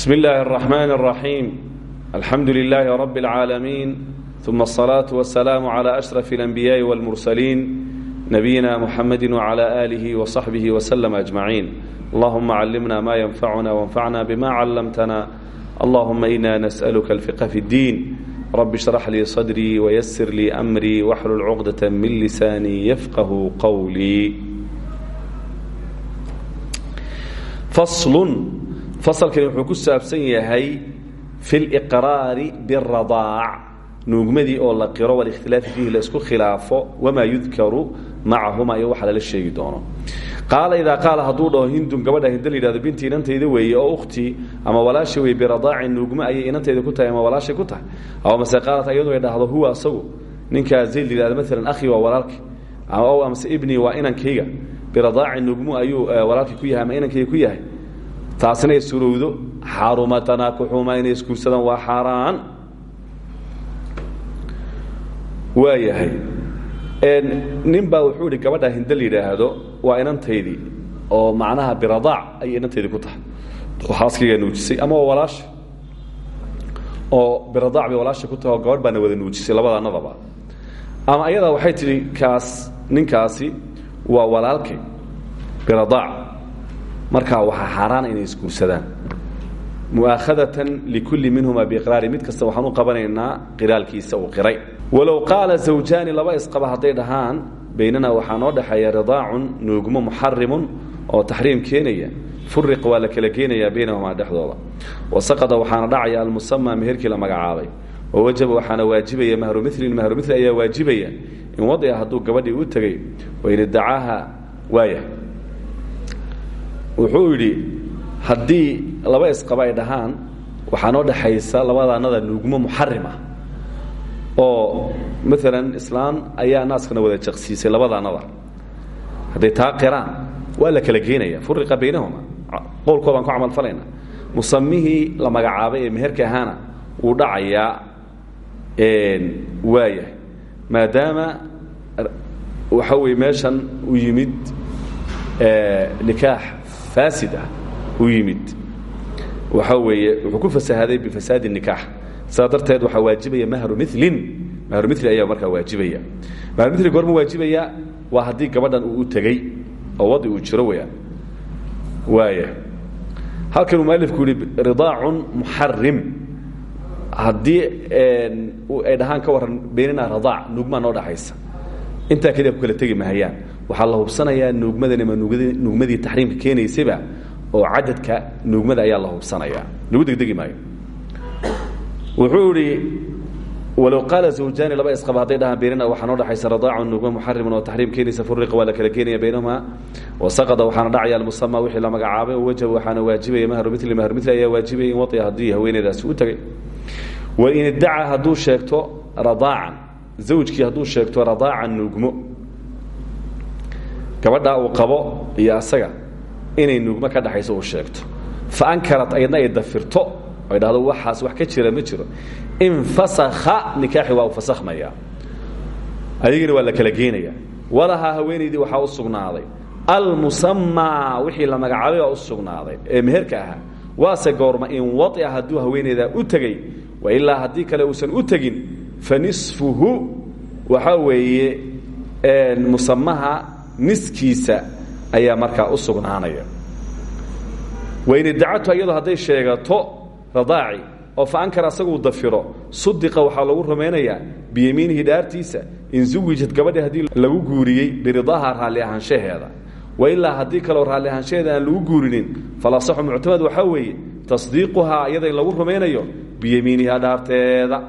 بسم الله الرحمن الرحيم الحمد لله رب العالمين ثم الصلاة والسلام على أشرف الأنبياء والمرسلين نبينا محمد وعلى آله وصحبه وسلم أجمعين اللهم علمنا ما ينفعنا وانفعنا بما علمتنا اللهم إنا نسألك الفقه في الدين رب اشرح لي صدري ويسر لي أمري واحلل عقدة من لساني يفقه قولي فصل fasalkani wuxuu ku saabsan yahay fi liqraari biradaac nuugmadii oo la qiro walikhtilaafi fiihi la isku khilaafo wamaa yudkaru macahuma iyo waxa lala sheegi doono. Qaala idaa qaala hadduu dhaho hindun gabadha hinda la yidhahdo binti inantayda weeye oo ukhtii ama walaasha wey biradaacin nuugma ayay inantayda ku tahay ama ku tahay? Ama mase qaalat ayadu ay dhahdo huwa asagu ninkaa zayd la yidhahdo maalan akhii waa walaalki. O amase ibnii waa inankayga biradaacin nuugmu ayuu walaalkii ku yahay ama inankayga ku yahay taasina ay surowdo xaruma tanaakuxuma inay isguursadaan waa xaaraan. Waa yahay nin baa wuxuu ihi gabadha hinda la yidhaahdo waa inantaydii oo macnaha biradaac ayay inantaydii ku tahay. Xaaskaygaa nuujisay ama waa walaasha? Oo biradaac bay walaasha ku tahay oo gabadh baana wada nuujisay labadaanadaba ama ayadaa waxay tidhi kaas ninkaasi waa walaalkay biradaac markaa waxaa xaaraana inay isguursadaan. Mu'aakhadatan likulli minhuma biiqraari mid kasta waxaan u qabanaynaa qiraalkiisa uu qiray. Walow qaala zawjaani laba isqaba hadday dhahaan baynanaa waxaa noo dhexeeya ridaacun nuugmo muxarimun oo taxriim keenaya. Furiq waa la kala geenayaa baynahumaa dhexdooda. Wasaqada waxaana dhacaya almusamaa meherkii la magacaabay. Oo wajaba waxaana waajibaya mahru milin mahru mil ayaa waajibaya in wadica hadduu gabadhii u tegey wain idacaaha waaya wuxuu yidhi haddii laba isqaba ay dhahaan waxaa noo dhexaysa labadaanada nuugmo muxarim ah. Oo maalan islaan ayaa naaskana wada jaqsiisay labadaanada hadday taa qiraan waa la kala geenaya furiqa baynahuma. Qowlkoodaan ku camalfalayna musamihii la magacaabay ee meherka ahaana wuu dhacayaa waayahay. Maadaama waxa weye meeshan u yimid nikaax faasid ah u yimid. Waxa weeye wuxuu ku fasahaday bifasaadi nikaax. Saa darteed waxaa waajibaya mahru milin mahru mili ayaa markaa waajibaya. Mahru mili goorma waajibaya waa haddii gabadhan uu u tegey oo wadi uu jiro weyaan waaya halkanuu mualifku yihi ridaacun muxarim haddii ay dhahaan ka warran beynina radaac nuugmaa noo dhaxaysa intaa keliya ku kala tegi mahayaan waxaa la hubsanayaa nuugmadani ma nuugmadii taxriimka keenaysayba oo cadadka nuugmada ayaa la hubsanayaa. Lagu degdegi maayo. Wuxuu idhi walow qaala zawjaani laba isqaba hadday dhahaan beynana waxaa noo dhexaysa radaacun nuugma muxarimun oo taxriim keenaysa furiqa waa la kala keenaya baynahumaa wasaqada waxaana dhacaya almusama wixii la magacaabay oo wajaba waxaana waajibaya mahru mili mahru mili ayaa waajibaya in waطia haddii haweeneydaasi u tegay wain iddaca hadduu sheegto radaacan zawjkii hadduu sheegto radaacan nuugmo gabadhaa uu qabo iyo asaga inay nuugmo ka dhaxayso uu sheegto. Fa ankarat ayadna ay dafirto ay dhahdo waxaas wax ka jira ma jiro. Infasakha nikaaxi waa u fasakhmaya. Adigina waa la kala geenaya. Walahaa haweenaydii waxaa u sugnaaday. Almusamaa wixii la magacaabay waa u ee meherka ahaa. Waase goorma in waطica hadduu haweenaydaa u tegey wailaa haddii kale uusan u tegin fanisfuhu waxaa weeye musamaha niskiisa ayaa markaa u sugnaanaya. Wain idacatu iyado hadday sheegato radaaci oo fa ankar dafiro sudiqa waxaa lagu rumaynayaa biyamiinihi dhaartiisa in zuwijad gabadhi haddii lagu guuriyey biridaaha raalli ahaanshaheeda. Wailaa haddii kaleo raalli ahaanshaheeda aan lagu guurinin falasaxu muctamad waxaa weeye tasdiiquhaa iyada in lagu rumaynayo biyamiiniha dhaarteeda.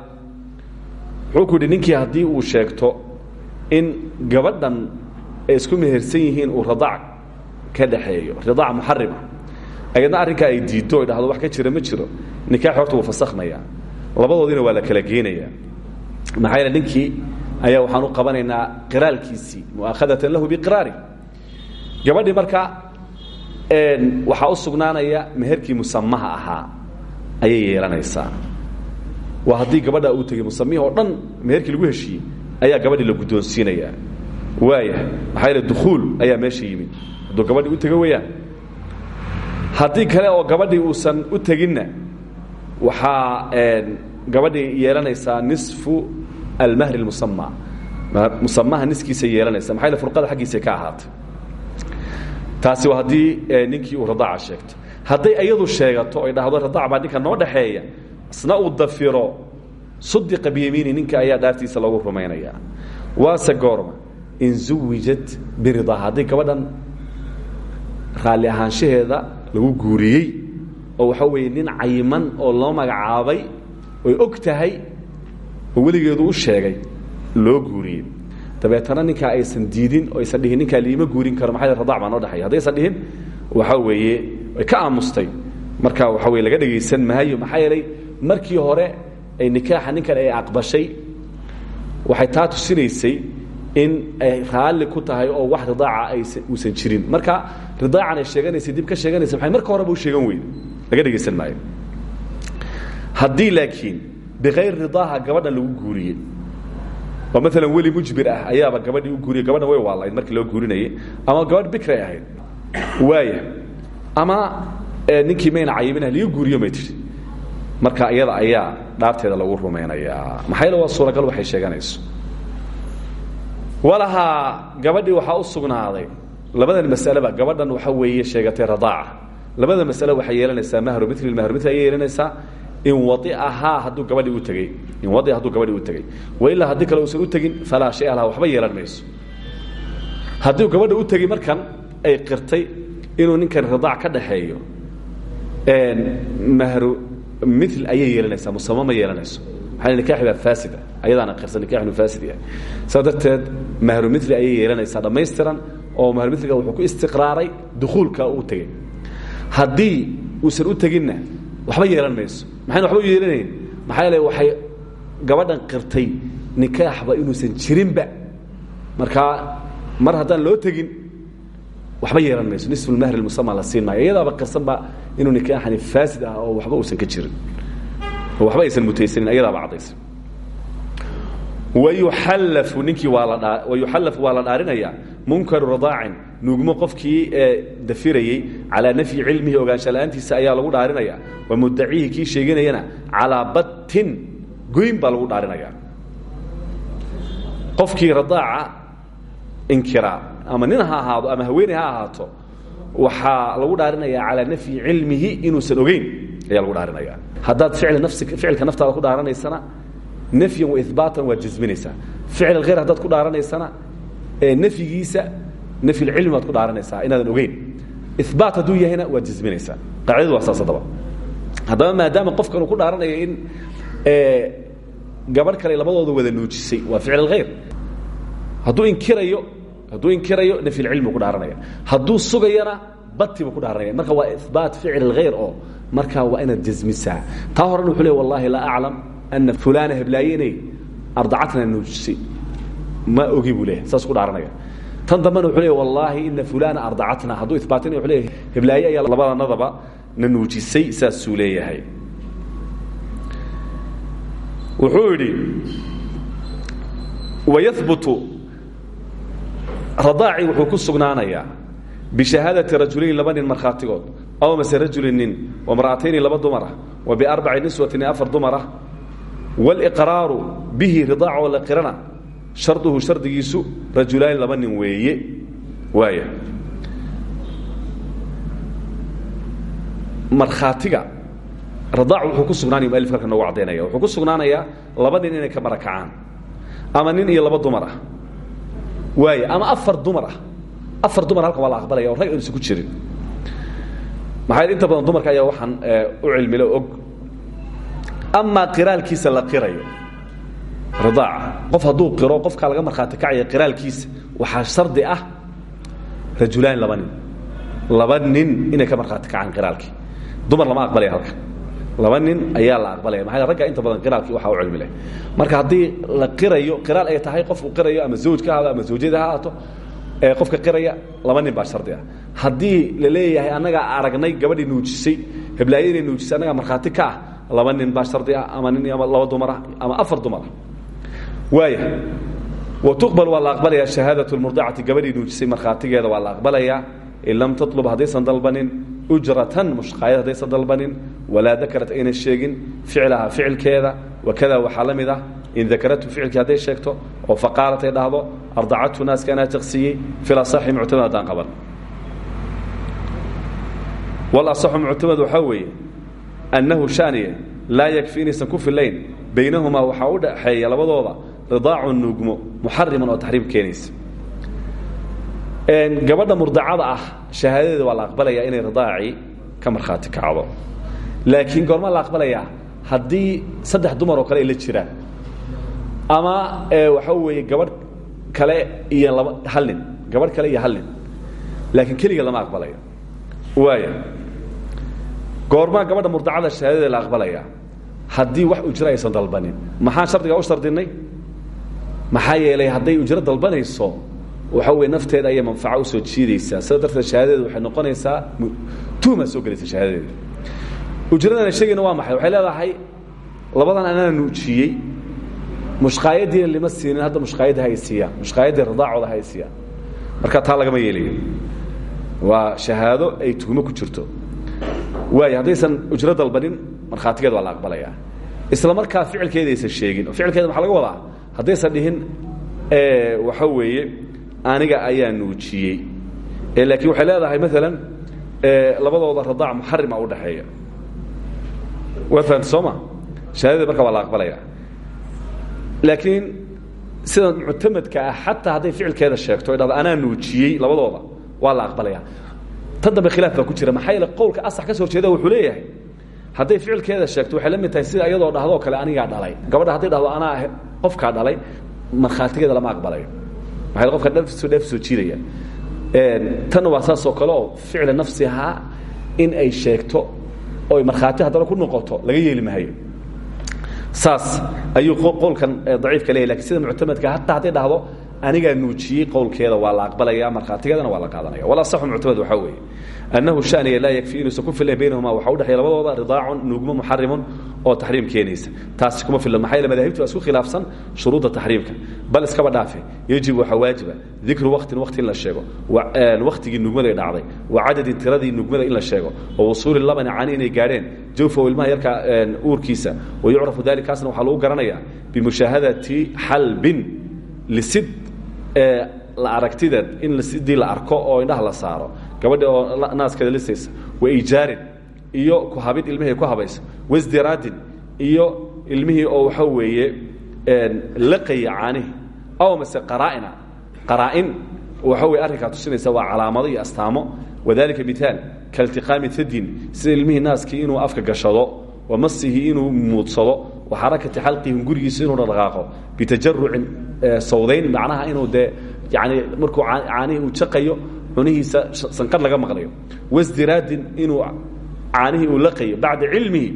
Wuxuu ninkii haddii uu sheegto in gabadhan ay isku mehersan yihiin uu radaac ka dhaxeeyo ridaac muxarima ayadna arrinkaa ay diiddo ay dhahdo wax ka jira ma jiro. Nikaaxi horta wuu fasakhmaya labadoodiina waa la kala geenaya maxaa yeele ayaa waxaan u qabanaynaa qiraalkiisii lahu biqiraari. Gabadhii marka waxaa u sugnaanaya meherkii musamaha ahaa ayay yeelanaysaa. Waa haddii gabadha uu tegey musamihii oo dhan meherkii lagu heshiiyey ayaa gabadhii la guddoonsiinaya waayahay maxaa yeele dukhuul ayaa meesha yimid. Hadduu gabadhii u tego weyaan haddii kale oo gabadhii uusan u teginna waxaa gabadhii yeelanaysaa nisfu almahri اlmusama musamaha niskiisa yeelanaysa. Maxay furqada xaggiisa ka ahaatay. Taasi waa haddii ninkii uu radaaca sheegto. Hadday iyadu sheegato ay dhahdo radaac baa ninka noo dhaxeeya isna uu dafiro sudiqa biyamiini ninka ayaa dhaartiisa lagu rumaynayaa. Waase goorma in zuwijat biridaa haddii gabadhan raalli ahaanshaheeda lagu guuriyey oo waxaa weeye nin cayiman oo loo magacaabay oy og tahay u sheegay loo guuriyey. Dabeetana ninkaa aysan diidin oo aysan dhihin ninkaa liima guurin karo maxaa radac baa noo dhexeeya haddaysan dhihin waxaa weeye way ka aamustay. Marka waxaa weye laga dhegaysan maayo maxaa yeelay markii hore ay nikaaxa ninkan ay aqbashay waxay taa tusinaysay in ay raalli ku tahay oo wax ridaaca uusan jirin. Marka ridaacan ay sheeganaysay dib ka sheeganaysa maxay marka horeba u sheegan weyde laga dhegaysan maayo. Haddii laakiin bikayr ridaaha gabadha lagu guuriyey oo maalan weli mujbir ah ayaaba gabadhii u guuriyey gabadhan way waalayd markii loo guurinayay ama gabadh bikray ahayd waaya ama ninkii mayna cayibinah liga guuriyo may tihi marka iyada ayaa dhaarteeda lagu rumaynayaa maxaa yeele waa suuragal waxay sheeganayso walahaa gabadhii waxaa u sugnaaday labadan masaleba gabadhan waxa weeye sheegatay radaaca. Labada masale waxay yeelanaysaa mahru mil mahru mil ayay yeelanaysaa in waiahaa hadduu gabadhii u tegey in waia hadduu gabadhii u tegey wailaa haddii kale uusan u tegin falaa shay waxba yeelan haddii gabadha u tegi markan ay qirtay inuu ninkan ridaac ka dhaxeeyo mahru mil ayay yeelanaysaa musamo ma yeelanayso maxaa nikaxi baa faasida ayadaana qirsan nikax inuu faasid yahay. Saa darteed mahru mili ayay yeelanaysaa dhammaystiran oo mahru miliga wuxuu ku istiqraaray dukuulka uu tegey. Haddii uusan u teginna waxba yeelan mayso. Maxayna waxba u yeelanayn? Maxaa yeele waxay gabadhan qirtay nikaaxba inuusan jirinba. Markaa mar haddaan loo tegin waxba yeelan mayso. Nisfulmahri lmusama la siin maayo. Iyadaaba qirsanba inuu nikaaxani faasid ah oo waxba uusan ka jirin oo waxba aysan mutaysanin ayadaaba caddaysa wayuxallafu ninkii wayuxallafu waa la dhaarinayaa munkaru radaacin nuugmo qofkii dafirayey calaa nafyi cilmihi ogaansha la'aantiisa ayaa lagu dhaarinaya. Wa mudacihi kii sheeganayana calaa battin goyn baa lagu dhaarinaya. Qofkii radaaca inkiraa ama nin ha ahaado ama haweeney ha ahaato waxaa lagu dhaarinaya calaa nafyi cilmihi inuusan ogeyn ayaa lagu dhaarinaya haddaad ficilka naftaada ku dhaaranaysana nafyan waihbaatan waad jasminaysaa ficil alkhayr haddaad ku dhaaranaysana nafyigiisa nafyulcilmi baad ku dhaaranaysaa inaadan ogeyn. Ibaat hadduu yahayna waad jasminaysaa qaacidadu waa saas haddaba. Haddaba maadaama qofkan uu ku dhaaranayo in gabadh kale labadooda wada nuujisay waa ficil alkhayr. Hadduu inkirayo hadduu inkirayo nafyulcilmi buu ku dhaaranaya. Hadduu sugayana bati buu ku dhaaranaya. Marka waa ibaat ficil alkhayr oo markaa waa inaad jasmisaa taa horena wuxuu le wallahi laa aclam ana fulana heblaayeney ardacatna nuujisay. Ma ogi buu leeyahay saas ku dhaaranaya tan dambena wuxuu leeyahy wallaahi ina fulana ardacatna hadduu ibaatinaya wuxuu leeyahay heblaaye ayaa labadanadaba na nuujisay saasuu leeyahay. Wuxuu yidhi wayahbutu radaaci wuxuu ku sugnaanayaa bishahaadati rajulayn laba markhaatigood aw mase rajulin nin wamra'atayni laba dumar ah wa biarbaci niswatin afar dumar ah wاlqraaru bihi ridaac oo la qirana sharduhu shardigiisu rajulaani laba nin weeye waaya markhaatiga ridaac wuxuu ku sugnaanaya mualif halka noogu caddaynaya wuxuu ku sugnaanayaa laba nin inay ka marakacaan ama nin iyo laba dumar waaya ama afar dumar afar dumar halkan waa la rag aynusan ku jirin maxaa inta badan dumarka ayaa waxaan u cilmilo og. Amaa qiraalkiisa la qirayo ridaaca qof hadduu qiro qofkaa laga markhaati kacaya qiraalkiisa waxaa shardi ah rajulaan laba nin. Laba nin inay ka markhaati kacaan qiraalkii. Dumar lama aqbalaya halkan. Laba nin ayaa la aqbalaya maxaa ragga inta badan qiraalkii waxaa u cilmi leh marka haddii la qirayo qiraal ay tahay qofku qirayo ama zawj ka ahaado ama zawjada ha ahaato qofka qiraya laba nin baa shardi ah. Haddii la leeyahay annagaa aragnay gabadhii nuujisay heblaaya inay nuujisay annagaa markhaati ka ah laba nin baa shardi ah ama nin ama laba dumarah ama afar dumarah waaya wa tuqbal waa la aqbalayaa shahaadatu lmurdacati gabadhii nuujisay markhaatigeeda waa la aqbalayaa in lam tatlub haddaysan dalbanin ujratan mushqaayad haddaysan dalbanin walaa dakarat ayna sheegin ficlaha ficilkeeda wakada waxaa la mid ah in dakaratu ficilkii hadday sheegto oo faqaalat ay dhahdo ardacatu naaska anaa jaqsiiyey filasaxi muctamad haddaan qaban walasaxu muctamad waxaa weeye annahu shaniye laa yakfi inaysan ku filayn baynahumaa waxaa u dhaxeeya labadooda ridaacu nuugmo muxariman oo taxriim keenaysa gabadha murdacada ah shahaadadeeda waa la aqbalayaa inay ridaacii ka markhaati kacdo laakiin goormaa la aqbalayaa haddii saddex dumar oo kale ay jiraan ama waxaa weeye gabadh kale iyo laba hal nin. Gabadh kale iyo hal nin. Laakiin keliga lama aqbalayo. Waaya goormaa gabadha murdacada shahaadadeeda la aqbalayaa haddii wax ujro aysan dalbanin. Maxaan shardigaa u shardinay maxaa yeelay hadday ujro dalbanayso waxa wey nafteeda ayay manfaco u soo jiidaysaa. Sida darteed shahaadadeedu waxay noqonaysaa tuhmaa soo gelaysa shahaadadeeda ujradana sheegayna waa maxay? Waxay leedahay labadan anaa nuujiyey mushqaayadiina lima siinin hadda mushqaayadda ha ay siiyaan mushqaayaddii ridaacooda ha ay siiyaan marka taa lagama yeelayo waa shahaado ay tuhmo ku jirto. Waay haddaysan ujro dalbanin markhaatigeed waa la aqbalayaa isla markaa ficilkeedaysan sheegin. Oo ficilkeeda maxaa laga wadaa? Haddaysan dhihin waxa weeye aniga ayaa nuujiyey. Laakiin waxay leedahay maalan labadooda radaac muxarima udhaxeeya waa fahamta soo ma? Shahaadadii marka waa la aqbalaya laakiin sida muctamadka ah xataa hadday ficilkeeda sheegto ay dhahdo anaa nuujiyey labadooda waa la aqbalaya. Tan khilaaf baa ku jira. Maxaa yeele qowlka asax ka soo horjeeda wuxuu leeyahay hadday ficilkeeda sheegto waxay la mid tahay sida iyadoo dhahdoo kale anigaa dhalay. Gabadha hadday dhahdo anaa qofkaa dhalay markhaatigeeda lama aqbalayo maxay qofka dheef soo jiidaya. Tanna waa saasoo kale oo ficli nafsihaa in ay sheegto oo ay markhaati haddana ku noqoto laga yeeli saas ayuu qowlkan daciifka leeyahy laakiin sida muctamadka hataa hadday dhahdo anigaa nuujiyey qowlkeeda waa la aqbalaya markhaatigeedana waa la qaadanaya. Walasaxu muctamad waxaa weeye. Annahu shaniya laa yakfi inuusan ku filan baynahuma waxa u dhexeeya labadooda ridaacun nuugmo muxarimun oo taxriim keenaysa. Taasi kuma filan maxaa yeele madaahibtu waa khilaafsan shuruudda taxriimka. Bal iskaba dhaafe yejib waxaa waajiba dikru waktin wakti la sheego. Waktigii nuugmaday dhacday wa cadadin tiradii nuugmada in la sheego. Wa wusuuli labani cani inay gaadheen jawfow ilmaha yarka uurkiisa. Wa yucrafu dalikaasna waxaa lagu garanayaa bimushaahadati xalbin lisid la aragtideed in sidii la arko oo indhaha la saaro. Gabadhi oo naaskeeda lisaysa wa ijaarin iyo kuhabid ilmihii ku habaysa. Wasdiraadin iyo ilmihii oo waxaa weeye laqaya caanihi aw mase qaraa'ina qaraa'in waxa weye arrinkaa tusinaysa waa calaamado iyo astaamo. Wadalika miaal kailtiqaami tadin sida ilmihii naaskii inuu afka gashado wa masihi inuu muudsado wa xarakati xalqihim gurigiisa inuu dhaqaaqo. Bitajarucin sawdayn macnaha inuu dee yani markuu caanihii uu jaqayo cunihiisa sanqar laga maqlayo. Wasdiraadin inuu caanihii uu laqayo. Bacda cilmihi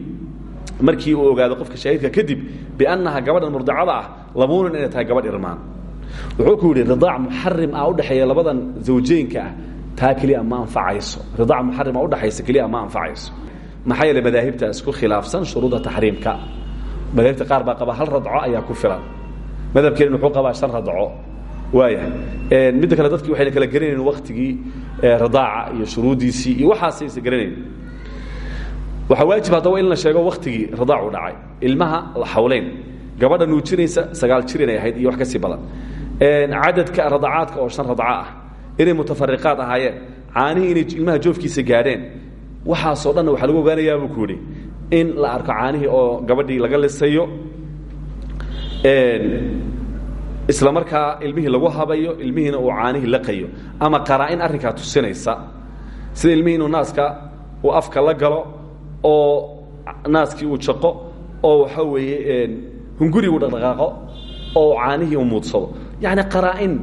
markii uu ogaado qofka shahiidka kadib biannaha gabadhan murdacada ah labuunan inay tahay gabadh irmaan. Wuxuu ku yidhi ridaac muxarim ah udhexeeya labadan zawjeynka ah taa keliya ma anfacayso. Ridaac muxarima udhexaysa keliya ma anfacayso. Maxaa yeele madaahibta isku khilaafsan shuruudda taxriimka madaahibta qaar baa qaba hal radco ayaa ku filan. Madhabkeenin wuxuu qabaa shan radco. Waayahay. Midda kale dadkii waxayna kala garanayn waktigii radaaca iyo shuruuddiisii iyo waxaasaysa garanayn waxaa waajib haddaba in la sheego waktigii radaacu dhacay. Ilmaha la xawleyn gabadha nuujinaysa sagaal jir inay ahayd iyo wax ka sii badan. Cadadka radacaadka oo shan radco ah inay mutafariqaad ahaayeen caanihii inay ilmaha joofkiisa gaadheen waxaasoo dhanna waxaa lagu ogaanayaa buu ku yidhi in la arko caanihii oo gabadhii laga lisayo. Isla markaa ilmihii lagu habayo ilmihiina uu caanihii laqayo. Ama qaraa-in arrinkaa tusinaysa. Sida ilmihii inuu naaska uu afka la galo oo naaskii uu jaqo oo waxa weeye hungurigu dhaqdhaqaaqo oo caanihii uu muudsado. Yacni qaraa-in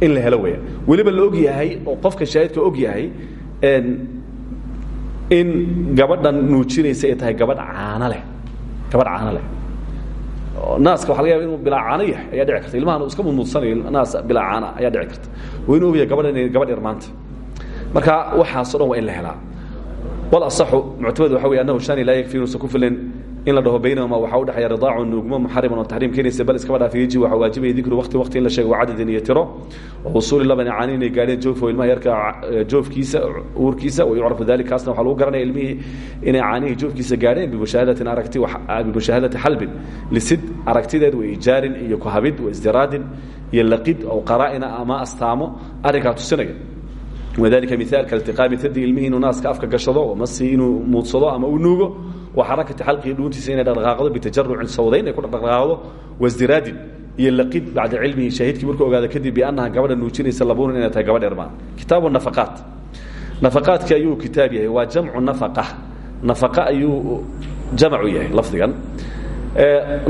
in la helo weya weliba la og yahay oo qofka shaahidka og yahay in gabadhan nuujinaysa ay tahay gabadh caano leh. Gabadh caano leh. Naaska waxa laga yaba inuu bilaa caano yahay ayaa dhici karta. Ilmahan uu iska mudmuudsanayo naas bilaa caana ayaa dhici karta. Waa inuu ogyahay gabadhan inay gabadh irmaanta marka waxaaso dhan waa in la helaa. Walasaxu muctamad waxa wey annahu shani laa yakfi inuusan ku filan in la dhaho baynahuma waxaa udhexeeya ridaacu nuugmo muxariman oo taxriim keenaysa bal iskaba dhaaf yaji waxaa waajibaya dikru waqti waqti in la sheego cadadin iyo tiro. Wusuuli labani caani inay gaadheen joofo ilmaha yarka joofkiisa uurkiisa wayucrafu dalik kaasna waxaa lagu garanaya ilmihii inay caanihii joofkiisa gaadheen bimushaahadatin aragti bimushaahadati xalbin lisid aragtideed wa ijaarin iyo kuhabid wa isdiraadin iyo laqid oo qaraa'ina ama astaamo arrinkaa tusinaya. Wadalika miaalka iltiqaami tadi ilmihii inuu naaska afka gashado masi inuu muudsado ama uu nuugo wa xarakati xalqihi dhuuntiisa inay dhaqdhaqaaqdo bitajarucin sawdayn ay ku dhaqdhaqaaqdo wasdiraadin iyo laqid bacda cilmihi shaahidkii markuu ogaada kadib biannaha gabadha nuujinaysa labunan inay tahay gabadh ermaan kitaabu nafaqaat. Nafaqaadki ayuu kitaab yahay waa jamcu nafaqa. Nafaqa ayuu jamacu yahay lafdigan.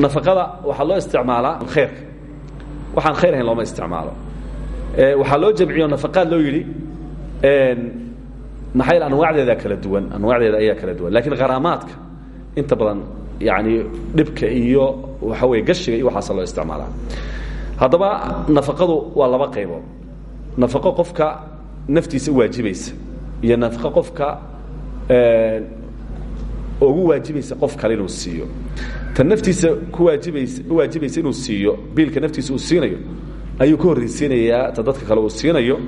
Nafaqada waxaa loo isticmaalaa khayrka waxaan khayr ahayn looma isticmaalo. Waxaa loo jamciyo nafaqaad loo yidhi maxay anwaacdeeda kala duwan anwaacdeeda ayaa kala duwan. Lakiin kharaamaadka inta badan yani dhibka iyo waxa wey gashiga iyo waxaasa loo isticmaalaa. Haddaba nafaqadu waa laba qaybood nafaqo qofka naftiisa waajibaysa iyo nafaqo qofka ugu waajibaysa qof kale inuu siiyo. Tan naftiisa ku waajibaysa u waajibaysa inuu siiyo biilka naftiisa uu siinayo ayuu ka horraysiinayaa ta dadka kale uu siinayo.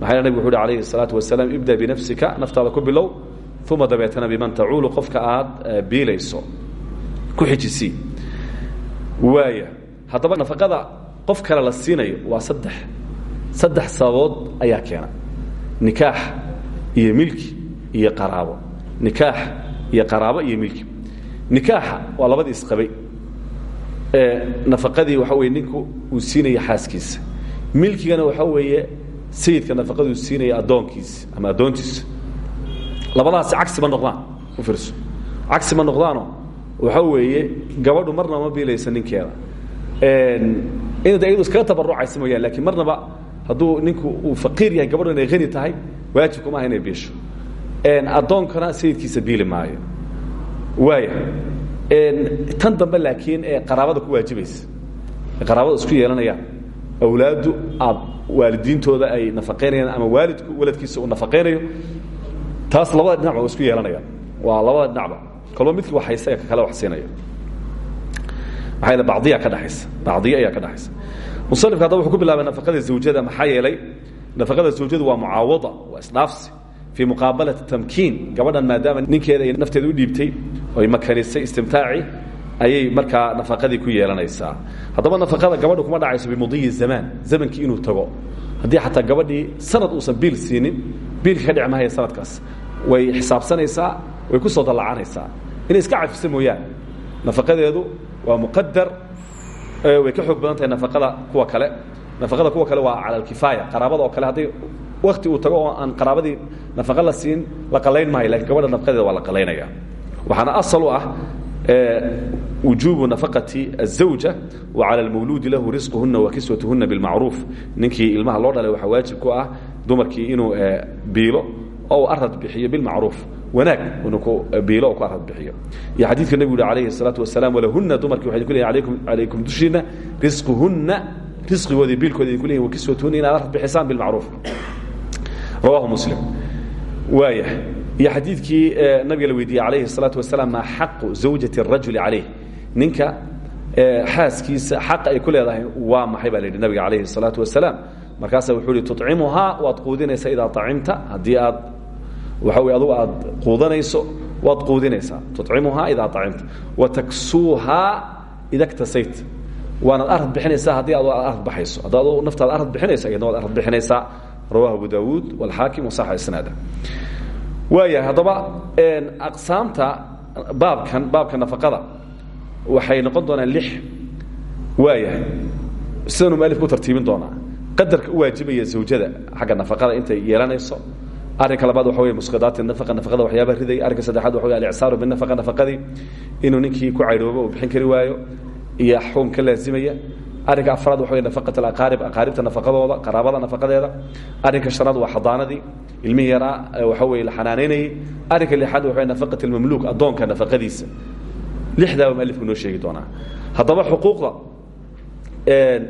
Maxaa nabig wuxu uhi alayhi الsalaatu wasalaam ibda binafsika naftaada ku bilow uma dabeetana biman tacuulu qofka aad biilayso ku xijisii waaya haddaba nafaqada qof kale la siinayo waa saddex saddex sababood ayaa keena nikaax iyo milki iyo qaraabo nikaax iyo qaraabo iyo milki nikaaxa waa labadii isqabay ee nafaqadii waxa weye ninku uu siinaya xaaskiisa milkigana waxa weeye sayidka nafaqaduu siinaya addoonkiisa ama addoontiisa labadaasi cagsi ma noqdaan u fiirso. Cagsi ma noqdaano waxa weeye gabadhu marnaba ma biilaysa ninkeeda. Inad iyadu iskaga tabarucaysa mooyaan lakiin marnaba hadduu ninku uu faqiir yahay gabadhu inay hani tahay waajibku maaha inay biisho. Addoonkana sayidkiisa biili maayo. Waaya tan dambe laakiin qaraabada ku waajibaysa. Qaraabada isku yeelanayaan awlaaddu aad waalidiintooda ay nafaqaynayaan ama waalidku waladkiisa uu nafaqaynayo taas labada dhinacba waa isku yeelanayaan waa labada dhinacba kalba midkii wax haysta ee ka kale wax siinaya maxaa yeele bacdiya ka dhexaysa bacdiya ayaa ka dhexaysa musanifka haddaba wuxuu ku bilaabay nafaqada zawjada maxaa yeelay nafaqada zawjadu waa mucaawada waa isdhaafsi fii muqaabalati tamkiin. Gabadhan maadaama ninkeeda ay nafteeda u dhiibtay oy makanisay istimtaaci ayay markaa nafaqadii ku yeelanaysaa. Haddaba nafaqada gabadha kuma dhacayso bimudiyi zamaan zamankii inuu tago. Haddii xataa gabadhii sanad uusan biil siinin biilka ka dhici mahaya sanadkaas way xisaabsanaysaa way ku soo dallacanaysaa inay iska cafisa mooyaan nafaqadeedu waa muqadar way ka xoog badan tahay nafaqada kuwa kale nafaqada kuwa kale waa cala alkifaaya qaraabada oo kale hadday wakti uu tago oo aan qaraabadii nafaqa la siin la qalayn maayo lakiin gabadha nafaqadeeda waa la qalaynaya waxaana asal u ah wujuubu nafaqati الزawja وcalى اlmawluudi lahu risquhuna wa kiswatuhuna biاlmacruuf ninkii ilmaha loo dhalay waxaa waajib ku ah dumarkii inuu biilo oo uu arad bixiyo bilmacruuf wanaag inuu ku biilo oo ku arad bixiyo iyo xadiidka nebigu uhi alayhi الsalaaةu wasalaam walahuna dumarkii waxay ku leeyihin calaykum dushiina risquhuna risqigoodii biilkooda idinku leyihin wa kiswatuhuna inaad arad bixisaan bilmacruuf rawahu muslim waaya iyo xadiidkii nabiga la weydiiyey alayhi الsalaaةu wasalaam maa xaqu zawjati الrajuli calayh ninka xaaskiisa xaqa ay ku leedahay waa maxay baa la yidhi nabiga calayhi الsalaaةu wasalaam markaasa wuxuu hi tucimuhaa waad quudinaysaa idaa acimta haddii aad waxa wey adugu aad quudanayso waad quudinaysaa. Tucimuhaa idaa acimta wa taksuuhaa ida ktasayt waanaad arad bixinaysaa haddii aad arad baxayso. Hadda adu naftaada arad bixinayso iyadna waad arad bixinaysaa. Rawahu abu dawuud wاlxaakim wasaxa isnaada waayahay haddaba aqsaamta baabkan baabka nafaqada waxay noqon doonaan lix waayahay sidanuu mualif ku tartiibin doonaa. Qadarka u waajibaya zawjada xagga nafaqada intay yeelanayso arrinka labaad waxa wey musqidaati nafaqa nafaqada waxyaabaa ridaya arrinka saddexaad wey alicsaaru binafaqa nafaqadii. Inuu ninkii ku caydhoobo uu bixin kari waayo iyo xuum ka laazimaya. Arrinka afraad wey nafaqat alaqaarib aqaaribta nafaqadooda qaraabada nafaqadeeda. Arrinka shanaad waa xadaanadii. Ilmihii yaraa waxa wey la xanaanaynayey arrinka lixaad wey nafaqat almamluuk addoonka nafaqadiisa. Lixdaaba mualifku noo sheegi doonaa. Haddaba xuquuqda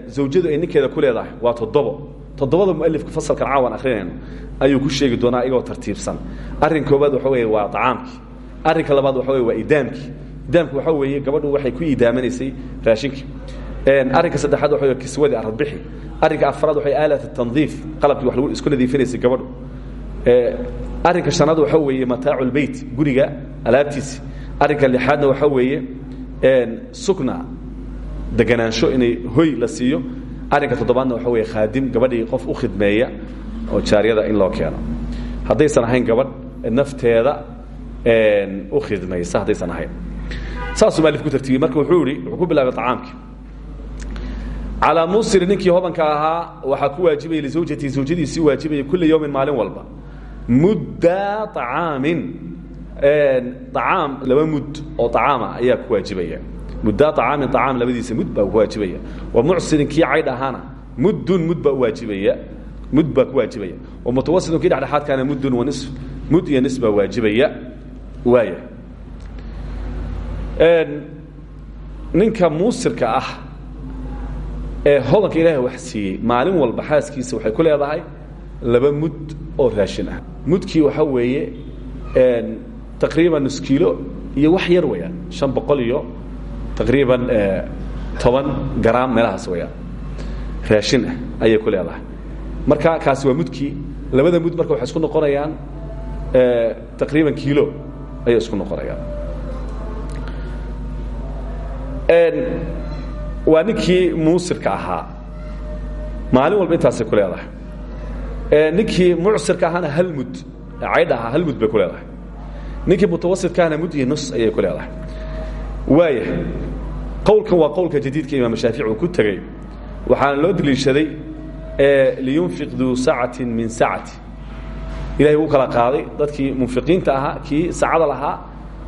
zawjadu ay ninkeeda ku leedahay waa toddobo toddobada mualifku fasalkan caawan akrinayno ayuu ku sheegi doonaa igoo tartiibsan. Arrin koobaad waxa wey waa acaamkii arrinka labaad waxa wey waa idaamkii idaamku waxaa weeye gabadhu waxay ku idaamanaysay raashinka arrinka saddexaad waxa kiswadii aradbixi arrinka afraad waxay aalat tandiif qalabkii wax lagu isku nadiifinaysay gabadhu. Arrinka shanaad waxaa weeye mataacu lbeyt guriga alaabtiisi. Arrinka lixaadna waxaa weeye sukna deganaansho inay hoy la siiyo arrinka toddobaadna waxa weeye khaadim gabadhii qof u khidmeeya oo jaariyada in loo keeno. Haddaysan ahayn gabadh nafteeda u khidmaysa haddaysan ahayn. Saasuu maalif ku tartiibiyey marka wuxuu ihi wuxuu ku bilaabay acaamkii calaa musiri ninkii hodanka ahaa waxaa ku waajibaya lisawjatii zawjadiisii waajibaya kulli yowmin maalin walba. Mudda acaamin acaam laba mud oo acaama ayaa ku waajibaya mudda acaamin acaam labadiisa mud baa ku waajibaya. Wa mucsirin kii caydh ahaana muddun mud baa waajibaya mud baa ku waajibaya. Wa mutawasidun kii dhexdhexaadkaana muddun wa nisf mud iyo nis baa waajibaya. Waaya ninka muusirka ah ee hodanka ilaahay wax siiyey maalin walba xaaskiisa waxay ku leedahay laba mud oo raashin ah. Mudkii waxaa weeye taqriiban nus kiilo iyo wax yar weyaan shan boqol iyo taqriiban toban garaam meelahaas weyaan raashin ah ayay ku leedahay marka kaasi waa mudkii labada mud marka waxay isku noqonayaan taqriiban kiilo ayay isku noqonayaan waa ninkii muusirka ahaa maalin walba intaasay ku leedahay ninkii mucsirka ahaana hal mud caydh ahaa hal mud bay ku leedahay ninkii mutawasidkaahana mud iyo nus ayay ku leedahay waaya qowlkan waa qowlka jadiidka imaam shaafici uu ku tegey waxaana loo deliishaday liyunfiq duu sacatin min sacati ilahay wuu kala qaaday dadkii munfiqiinta ahaa kii sacada lahaa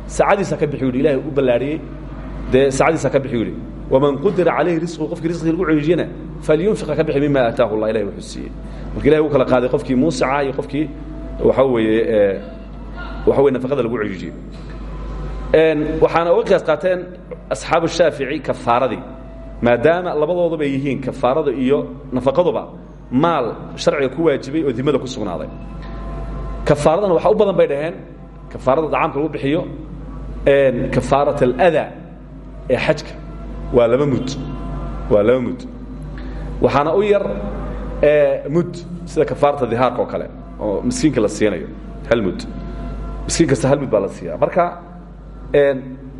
sacadiisa ka bixi yidhi ilahay u ballaariyey. Dee sacadiisa ka bixi yidhi waman qudira calayhi risqu qofkii risqii lagu ceejiyana falyunfiqa ka bixi mima aataahu allah ilahay wuxuu siiyey. Marka ilahay wuu kala qaaday qofkii muusica iyo qofkii waxa weeye waxa weye nafaqada lagu ceejiyey waxaana uga qiyaas qaateen asxaabu shaafici kafaaradii maadaama labadooduba yihiin kafaarada iyo nafaqaduba maal sharciga ku waajibay oo dimada ku sugnaaday. Kafaaradana waxaa u badan bay dhaheen kafaarada dacaamka lagu bixiyo kafaarat aladaa ee xajka. Waa laba mud waa laba mud. Waxaana u yar mud sida kafaarata dihaarka oo kale oo miskiinka la siinayo hal mud. Miskiin kasta mud baa la siiya marka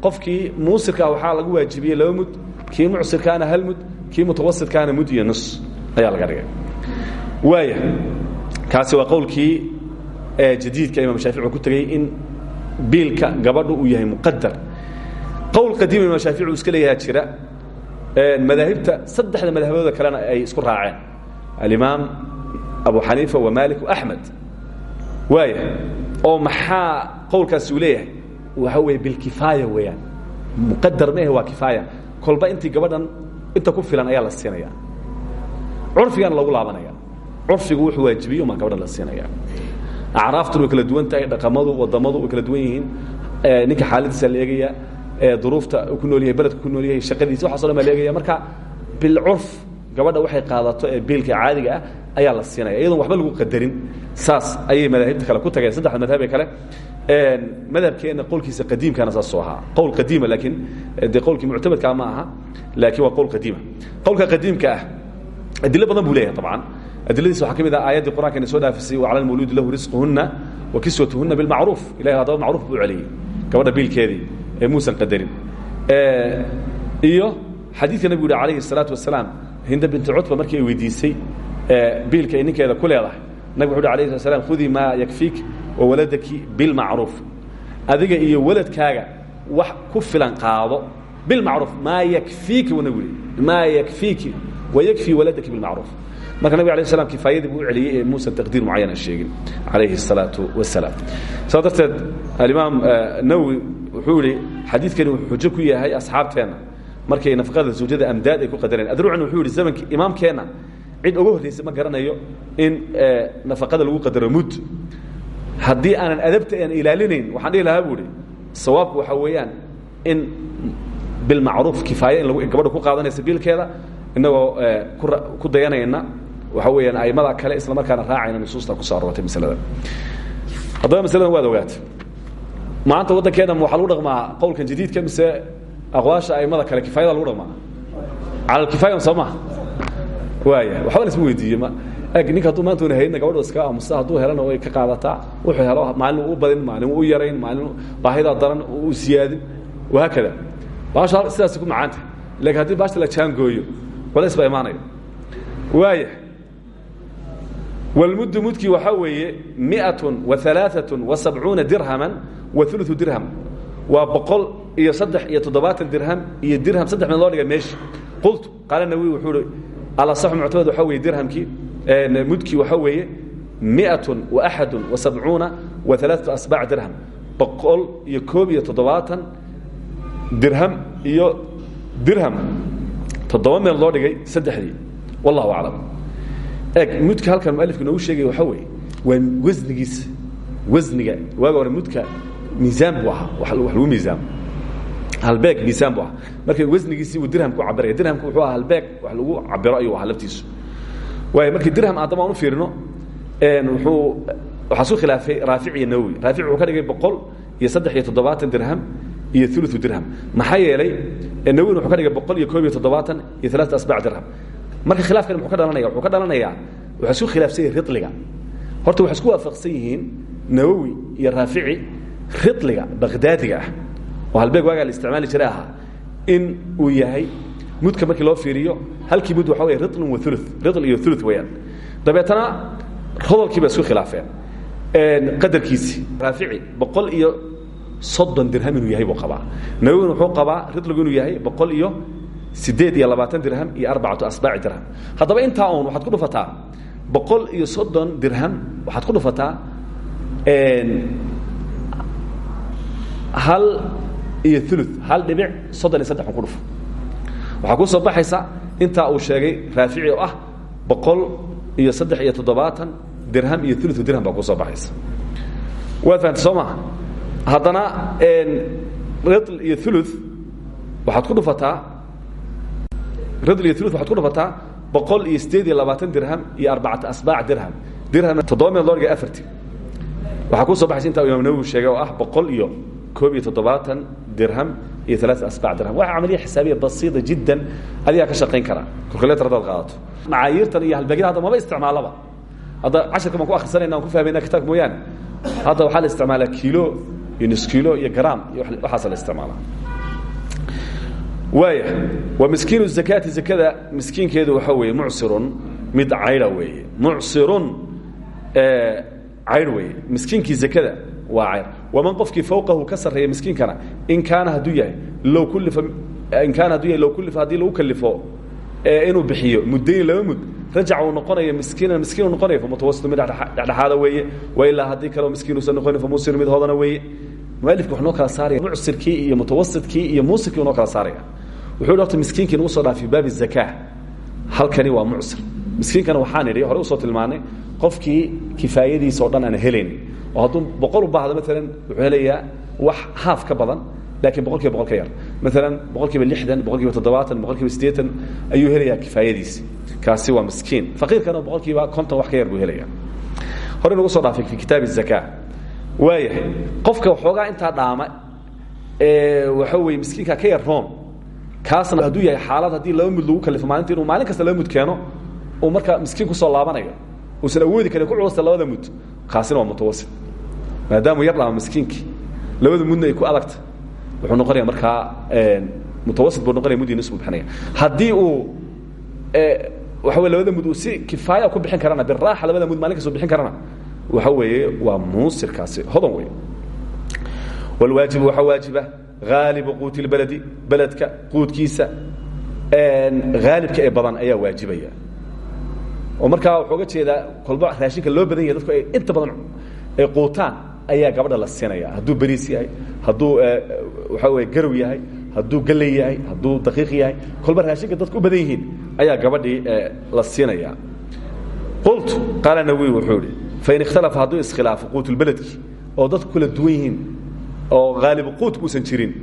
qofkii muusirkaa waxaa lagu waajibiyey laba mud kii mucsirkaana hal mud kii mutawasidkaana mud iyo nus ayaa laga dhigay. Waaya kaasi waa qowlkii jadiidka imaam shaafici uu ku tegey in biilka gabadhu uu yahay muqadar qowl qadiima imaam shaafici uu iska leeyahaa jira madaahibta saddexda madhabadooda kalena ay isku raaceen. Alimaam abu xaniifa wa maalik wa axmed waaya oo maxaa qowlkaasi uu leeyahay waxa weeye bilkifaaya weeyaan. Muqadar ma ahe waa kifaaya kolba intii gabadhan inta ku filan ayaa la siinaya curfigana lagu laabanaya. Curfigu wuxuu waajibiyo maa gabadhan la siinaya acraaftuna way kala duwan tahay dhaqamadu wadamadu way kala duwan yihiin. Ninka xaaladiisa la eegaya duruufta ku nool yahay beledka ku nool yahay shaqadiisa waxaso dhan baa la eegaya marka bilcurf gabadha waxay qaadato ee biilka caadiga ah ayaa la siinaya iyadoon waxba lagu qadarin. Saas ayay madaahibta kale ku tageen. Saddexda madhabee kale madhabkeena qowlkiisa qadiimkana saasuu ahaa. Qowl qadiima laakiin de qowlkii muctamadkaa ma aha laakiin waa qowl qadiima. Qowlka qadiimka ah adilo badan buu leeyahay abcan adiladiisa waxaa ka mid ah aayaddii soo dhaafisay wacala almawluudi lahu risquhunna wa kiswatuhunna bilmacruuf. Ilahay haddaba macruuf buu celiyey gabadha biilkeedii ee muusan qadarin. Iyo xadiidka nabigu yuhi alayhi الsalaatu wasalaam hinda binti cutba markii weydiisay biilka ay ninkeeda ku leedahay nabig wuxu uhi alayh slat slam khudii wawaladaki bilmacruuf. Adiga iyo waladkaaga wax ku filan qaado bilmacruuf maa yakfiiki nabigu yihi maa yakfiiki wayakfii waladaki bilmacruuf. Marka nabig alay slam kifaayadii buu u celiyey ee muusan taqdiir mucayana sheegin calayhi الsalaatu wasalaam saas darteed alimaam nawowi wuxuu yihi xadiidkani wuxuu xujo ku yahay asxaabteenna markay nafaqada zawjada amdaad ay ku qadareen. Adrucna wuxuu yihi zamanki imaamkeenna cid uga horraysay ma garanayo in nafaqada lagu qadaro mud haddii aanan adabta aan ilaalinayn waxaan dhihi lahaa bu ihi sawaabku waxaa weeyaan in bilmacruuf kifaaya in gabadha ku qaadanaysa biilkeeda inagoo ku dayanayna waxa weeyaan aimada kale isla markaana raacayna nusuusta ku soo aroortay masalada haddaba masaladan waad ogaata maanta waddankeena waxaa lagu dhaqmaa qowlkan jadiidka mise aqwaasha aimada kale kifaayada lagu dhaqmaa? Cala alkifaaya soo maha waaya waxba la isma weydiiye ninka hadduu maanta una haydna gabadho iska aamusta hadduu helana way ka qaadataa wuxuu helo maalin u badin maalin u yarayn maalin baahidaa daran u siyaadin. Wahaakada baasha sidaas ku macaanta lakiin haddii baashta la jaangooyo culays baa imaanaya waaya walmuddu mudkii waxaa weeye miatun wa alaaatun wa sabcuuna dirhaman wa ulu dirham. Waa boqol iyo saddex iyo toddobaatan dirham iyo dirham saddex mid loo dhigay meeshi. Qultu qaala nawi wuxuu hi alasaxu muctamad waxaa weye dirhamkii mudkii waxaa weeye miatun wa axadun wa alaaatu asbaac dirham. Boqol iyo koob iyo toddobaatan dirham iyo dirham. Toddoba meel loo dhigay saddexdii. Wallahu aclam. Eg mudka halkan mualifku noogu sheegaya waxaa weeye waa wasnigiisa wasniga. Waaga hore mudka miisaan buu ahaa wax lagu miisaamo halbeeg miisaan buu ahaa. Marka wasnigiisii buu dirham ku cabiraya dirhamku wuxuu ahaa halbeeg wax lagu cabiro ayuu ahaa laftiisu waayo markii dirham haddaba aan u fiirino wuxuu waxaa su khilaafay raafic iyo nawowi. Raafic wuxuu ka dhigay boqol iyo saddex iyo toddobaatan dirham iyo ulu dirham. Maxaa yeelay nawin wuxuu ka dhigay boqol iyo koob iyo toddobaatan iyo alaata asbac dirham. Marka khilaafkani muxuu ka dhalanaya wuxuu ka dhalanayaa waxaa isku khilaafsan yahay ridliga horta waxay isku waafaqsan yihiin nawowi iyo raafici ridliga bakhdaadiga ah. Oo halbeeg waagaa la isticmaali jiray ahaa in uu yahay mudka markii loo fiiriyo halkii mud waxa wey rilun wa ulu ridl iyo ulu weyaan dabeetana rodolkii ba isku khilaafeen qadarkiisii. Raafici boqol iyo soddon dirham inuu yahay buu qabaa. Nawowin wuxuu qabaa ridligu inuu yahay boqol iyo sideed iyo labaatan dirham iyo arbacatu asbaaci dirham. Haddaba intaa un waxaad ku dhufataa boqol iyo soddon dirham waxaad ku dhufataa hal iyo ulu hal dhibic soddon iyo saddex un ku dhufo waxaa kuu soo baxaysa intaa uu sheegay raafici oo ah boqol iyo saddex iyo toddobaatan dirham iyo ulu dirham baa kuu soo baxaysa. Waad fahamta soo maha haddana ridl iyo ulu waxaad ku dhufataa ridl iyo ulu waxaad ku dhufataa boqol iyo sideed iyo labaatan dirham iyo arbacata asbaac dirham. Dirham toddoba meel loo dhigay afarti. Waxaa kuu soo baxaysa intaa imaam nawowi sheegay oo ah boqol iyo koob iyo toddobaatan dirham iyo alaaa asbac dirham. Waa camaliya xisaabiya basiida jiddan adigaa ka shaqayn kara. Kolkuletar hadaad qaadato. Macaayiirtan iyo halbeegyada hadda maba isticmaalaba. Hadda casharka baan ku akhrisanayna aan ku fahmayna kitaabka mooyaane. Hadda waxaa la isticmaalaa kiilo iyo nus kiilo iyo gram iyo waxaasa la isticmaalaa waaya wa miskiinu zakaati zakada miskiinkeedu waxaa weeye mucsirun mid caydha weeye. Mucsirun caydh weeye. Miskiinkii zakada waa caydh waman qofkii fawqahu ka sarreeya miskiinkana in kaana hadduu yahay low kullifa in kaana hadduu yahay low kullifa haddii lagu kalifo inuu bixiyo muddayn laba mud rajac uu noqonayo miskiinan miskiin uu noqonayo famutawasitu mid dhexdhexaada weeye wa ilaa haddii kaleo miskiin uusan noqonin famuusir mid hoodana weeye. Mualifku wuxuu noo kala saaraya mucsirkii iyo mutawasidkii iyo muusirkii noo kala saaraya. Wuxuu hi horta miskiinkii nagu soo dhaaf fi baabi zakaa halkani waa mucsir. Miskiinkana waxaan idhi hore u soo tilmaanay qofkii kifaayadiisa o dhan aan helayn oo hadduu boqol u baahdo maalan wuxuu helayaa wax haaf ka badan lakiin boqol kiiba boqol ka yar. Maalan boqol kiiba lixdan boqol kiiba toddobaatan boqol kiiba siddeetan ayuu helayaa kifaayadiisi kaasi waa miskiin. Faqiirkana boqol kiiba konton wax ka yar buu helaya hore nagu soo dhaafay fi kitaab الzaka waayahay qofka waxoogaa intaa dhaama waxa weye miskiinka ka yar room kaasna hadduu yahay xaalad haddii laba mud lagu kalifo maalinta inuu maalin kasta laba mud keeno uu marka miskiin ku soo laabanayo. Uusan awoodi karin ku culasta labada mud kaasina waa mutawasit maadaamuu yar dhaama miskiinkii labada mudna ay ku adagta wuxuu noqonaya markaa mutawasit buu noqonaya mudii nis buu bixinaya haddii uu waxa wey labada mud uu si kifaaya ku bixin karana biraaxa labada mud maalin kasta u bixin karana waxa weeye waa muusirkaasi hodan wey wاlwaajibu waxaa waajiba haalibu quuti اlbaladi beledka quudkiisa haalibka ee badan ayaa waajibaya oo markaa wuxuu uga jeedaa kolba raashinka loo badan yahay dadku ay inta badan ay quutaan ayaa gabadha la siinaya. Hadduu beriis yahay hadduu waxaa weye garow yahay hadduu galley yahay hadduu daqiiq yahay kolba raashinka dadku u badan yihiin ayaa gabadhii la siinaya. Qultu qaala nawi wuxuu ihi fain ikhtalafa hadduu iskhilaafo quutulbeledki oo dadku kala duwan yihiin oo haalibu quudku uusan jirin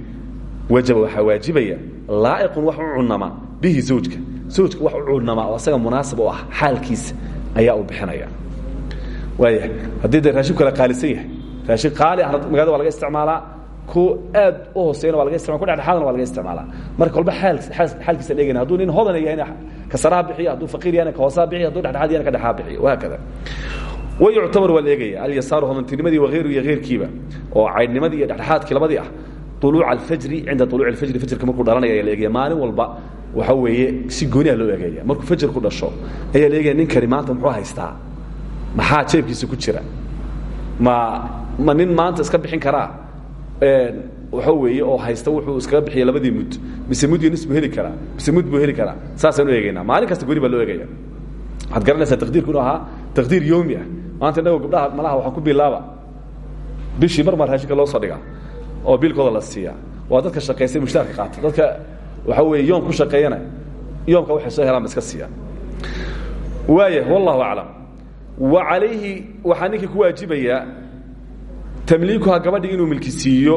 wajaba waxaa waajibaya laa'iqun wax u cunama bihi zawjka. Zawjka wax u cunama oo asaga munaasib u ah xaalkiisa ayaa uu bixinaya. Waaya haddii de raashinku kala qaalisan yahay raashin qaali ahna magaalada waa laga isticmaalaa ku aad u hooseyna waa laga isticmala ku dhexdhexaadna waa laga isticmaalaa. Marka kolba aal xaalkiisa eegana hadduu nin hodan yahayna kasaraha bixiyo hadduu faqiir yahayna kahoosaha bixiyo hadduu dhexdhexaad yahayna ka dhexaha bixiyo wahaakada wayuctabar waa la eegaya alyasaaru hodantinimadii waayru iyo heyrkiiba oo caydhnimadii iyo dhexdhexaadkii labadii ah uluuc alfajri cinda uluuc alfajri fajrka markuu dhalanaya la eegaya maalin walba. waxa weeye si gooniha loo eegaya. markuu fajarku dhasho ayaa la eegaya ninkani maanta muxuu haystaa? maxaa jeebkiisa ku jira? ma ma nin maanta iska bixin karaa? Waxa weeye oo haysta wuxuu iskaga bixiya labadii mud. Mise mud iyo nis buu heli karaa mise mud buu heli karaa. saasaan u eegaynaa. maalin kasta gooni baa loo eegaya. waxaad garanaysaa taqdiirku inuu ahaa taqdiir yoomi ah. maanta innagoo gabdhaha malaha waxaa ku bilaaba. bishii mar maa raashinka loo soo dhigaa oo biilkooda la siiyaa waa dadka shaqaystay mushtaarka qaata. Dadka waxa weeye yoom ku shaqeeyana yoomka waxay soo helaan ba iska siiyaan waaya wallahu aclam. Wa calayhi waxaa ninkii ku waajibayaa tamliikuha gabadhii inuu milki siiyo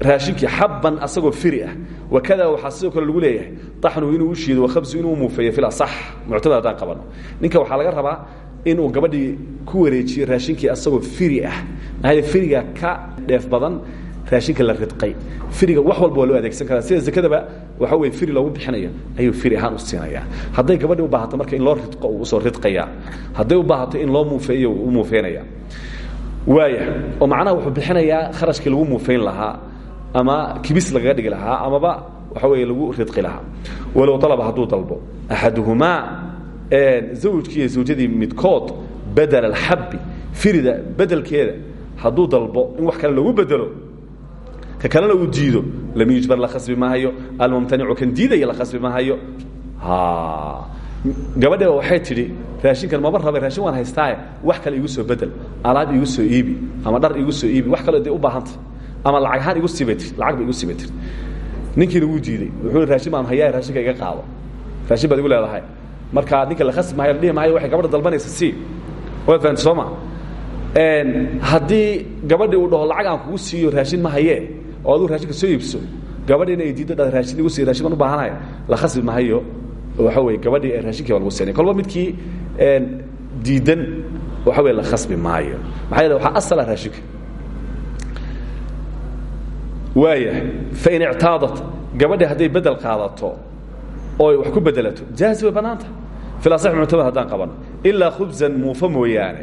raashinkii xabban asagoo firi ah. Wakada waxaa sidoo kale lagu leeyahay taxnuhu inuu u shiido wakhabsu inuu muufeeyo fil asax. Muctamad haddaan qabano. Ninka waxaa laga rabaa inuu gabadhii ku wareejiyo raashinkii asagoo firi ah. Maxaa firiga ka dheef badan raashinka la ridqay. Firiga wax walba waa loo adeegsan karaa. Sida zakadaba waxa weye firi loogu bixinayo ayuu firi ahaan u siinayaa. Hadday gabadhii u baahato marka in loo ridqo uu u soo ridqayaa hadday u baahato in loo muufeeyo u muufeynaya waaya oo macnaha wuxuu bixinayaa kharashkii lagu muufeyn lahaa ama kibis lagaga dhigi lahaa amaba waxa weeye lagu ridqi lahaa. Walow alaba hadduu dalbo. Axaduhumaa zawjkii iyo zawjadii midkood badel alxabbi. Firida bedelkeeda hadduu dalbo in wax kale lagu bedelo ka kalena uu diido lam yujbar la khasbi maahayo almumtanicu kan diidaya la khasbi maahayo gabadhe waxay tidhi raashinkan maba rabay raashin waan haystaaye wax kale igu soo bedel alaab igu soo iibi ama dhar igu soo iibi wax kaleo dee u baahantay ama lacag ahaan igu siibay tir lacag igu siibay tir. Ninkiina wuu diiday wuxuu raashin baan hayaa raashinka iga qaado. Raashin baad igu leedahay. Marka ninka la khasbi maayo la dhihi maayo waxay gabadha dalbanaysa si waad fahamta soo ma. Haddii gabadhii uu dhaho lacag aan kugu siiyo raashin ma hayee oo aduu raashinka soo iibso gabadhiina ay diiddo dha raashin igu siiy rashin baan u baahanahay la khasbi mahayo. Waxa weye gabadhii ee raashinkii baa lagu siinay kolba midkii diidan waxa weye la khasbi maayo maxaa yeele waxaa asala raashinka waaya fain ictaadat gabadhi hadday bedel qaadato oo ay wax ku bedelato jaazi way bannaanta fi asax muctamad haddaan qabano ilaa khubzan muufa mooyaane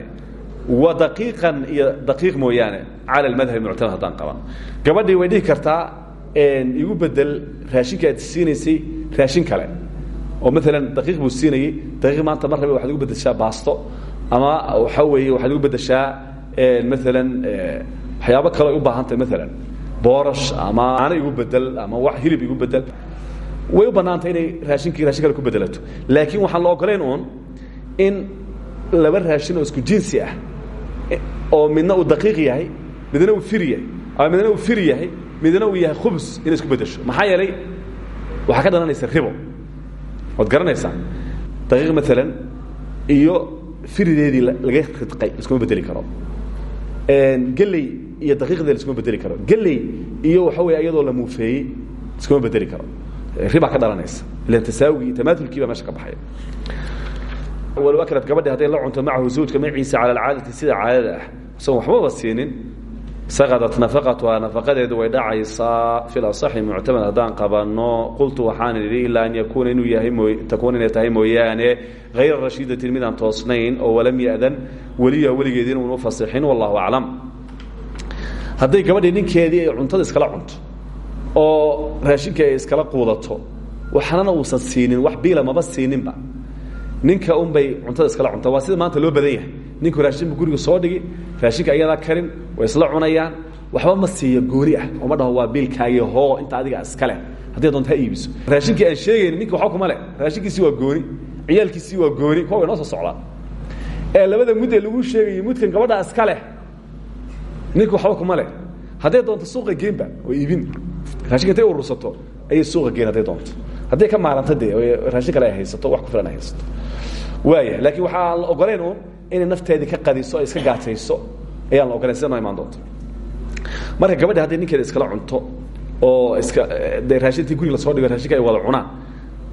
wa daqiiqan iyo daqiiq mooyaane cala almadhabi muctamad haddaan qabano gabadhii way dhihi kartaa igu bedel raashinka aad siinaysay raashin kale. Oo maalan daqiiq buu siinayey daqiiq maanta mar rabe waxaad igu bedeshaa baasto ama waxa weeye waxaad igu bedeshaa maalan waxyaabo kale ay u baahan tahay maalan boorash ama aana igu bedel ama wax hilib igu bedel way u bannaantay inay raashinkii raashin kale ku bedelato laakiin waxaan la ogolayn uun in laba raashin oo isku jinsi ah oo midna uu daqiiq yahay midna uu fir yahay ama midna uu fir yahay midna uu yahay khubs inay isku bedesho maxaa yeelay waxaa ka dhalanaysa ribo. Waad garanaysaa. Daqiiq maalan iyo firideedii laga ridqay iskuma bedeli karo. Geley iyo daqiiqdeeda iskuma bedeli karo. Geley iyo waxa weeye iyadoo la muufeeyey iskuma bedeli karo. Ribaa ka dhalanaysa. Ilan tasaawigii tamaatulkii baa meesha ka baxaya walow akrad gabadhi hadday la cunto macahu zawjka maciisa cala alcaadati sida caadada ah. Isagoon waxbaba siinin. Saqadat nafaqatuhaa nafaqadeedu way dhacaysaa. Fi lasaxi muctamad haddaan qabanno qultu waxaan idhi ilaa an yakuuna yahay moo takuuna inay tahay mooyaane hayra rashiidatin midaan toosnayn oo walam ya'dan weliyaha weligeedi inuun u fasixin wallahu aclam. Hadday gabadhii ninkeedii ay cuntada iskala cunto oo raashinkii ay iskala quudato waxnana uusan siinin wax biila maba siininba ninka unbay cuntada iskala cuntaa. Waa sida maanta loo badan yahay ninku raashinba guriga soo dhigi raashinka ayadaa karin way isla cunayaan. Waxba ma siiyo gooni ah. Oo ma dhaho waa biilkaagii hoo inta adiga iskale hadday doonto ha iibiso. Raashinkii aan sheegayni ninka waxba kuma leh. Raashinkiisii waa gooni ciyaalkiisii waa gooni kuwa way soo socdaan ee labada mud lagu sheegayo mudkan gabadha iska leh ninku waxba kuma leh. Hadday doonto suuqa geenba oo iibin. Raashinka intay urursato ayay suuqa geen doonto hadday ka maaranta dee raashin kale ay haysato wax ku filan ay haysato. Waaya laakiin waxaan la ogolayn uun inay nafteedii ka qadiso ay iska gaajayso ayaan la ogolayn sida noo imaan doonto. Marka gabadhi hadday ninkeeda iskala cunto oo iska de raashintii guriga la soo dhigo raashinka ay wada cunaan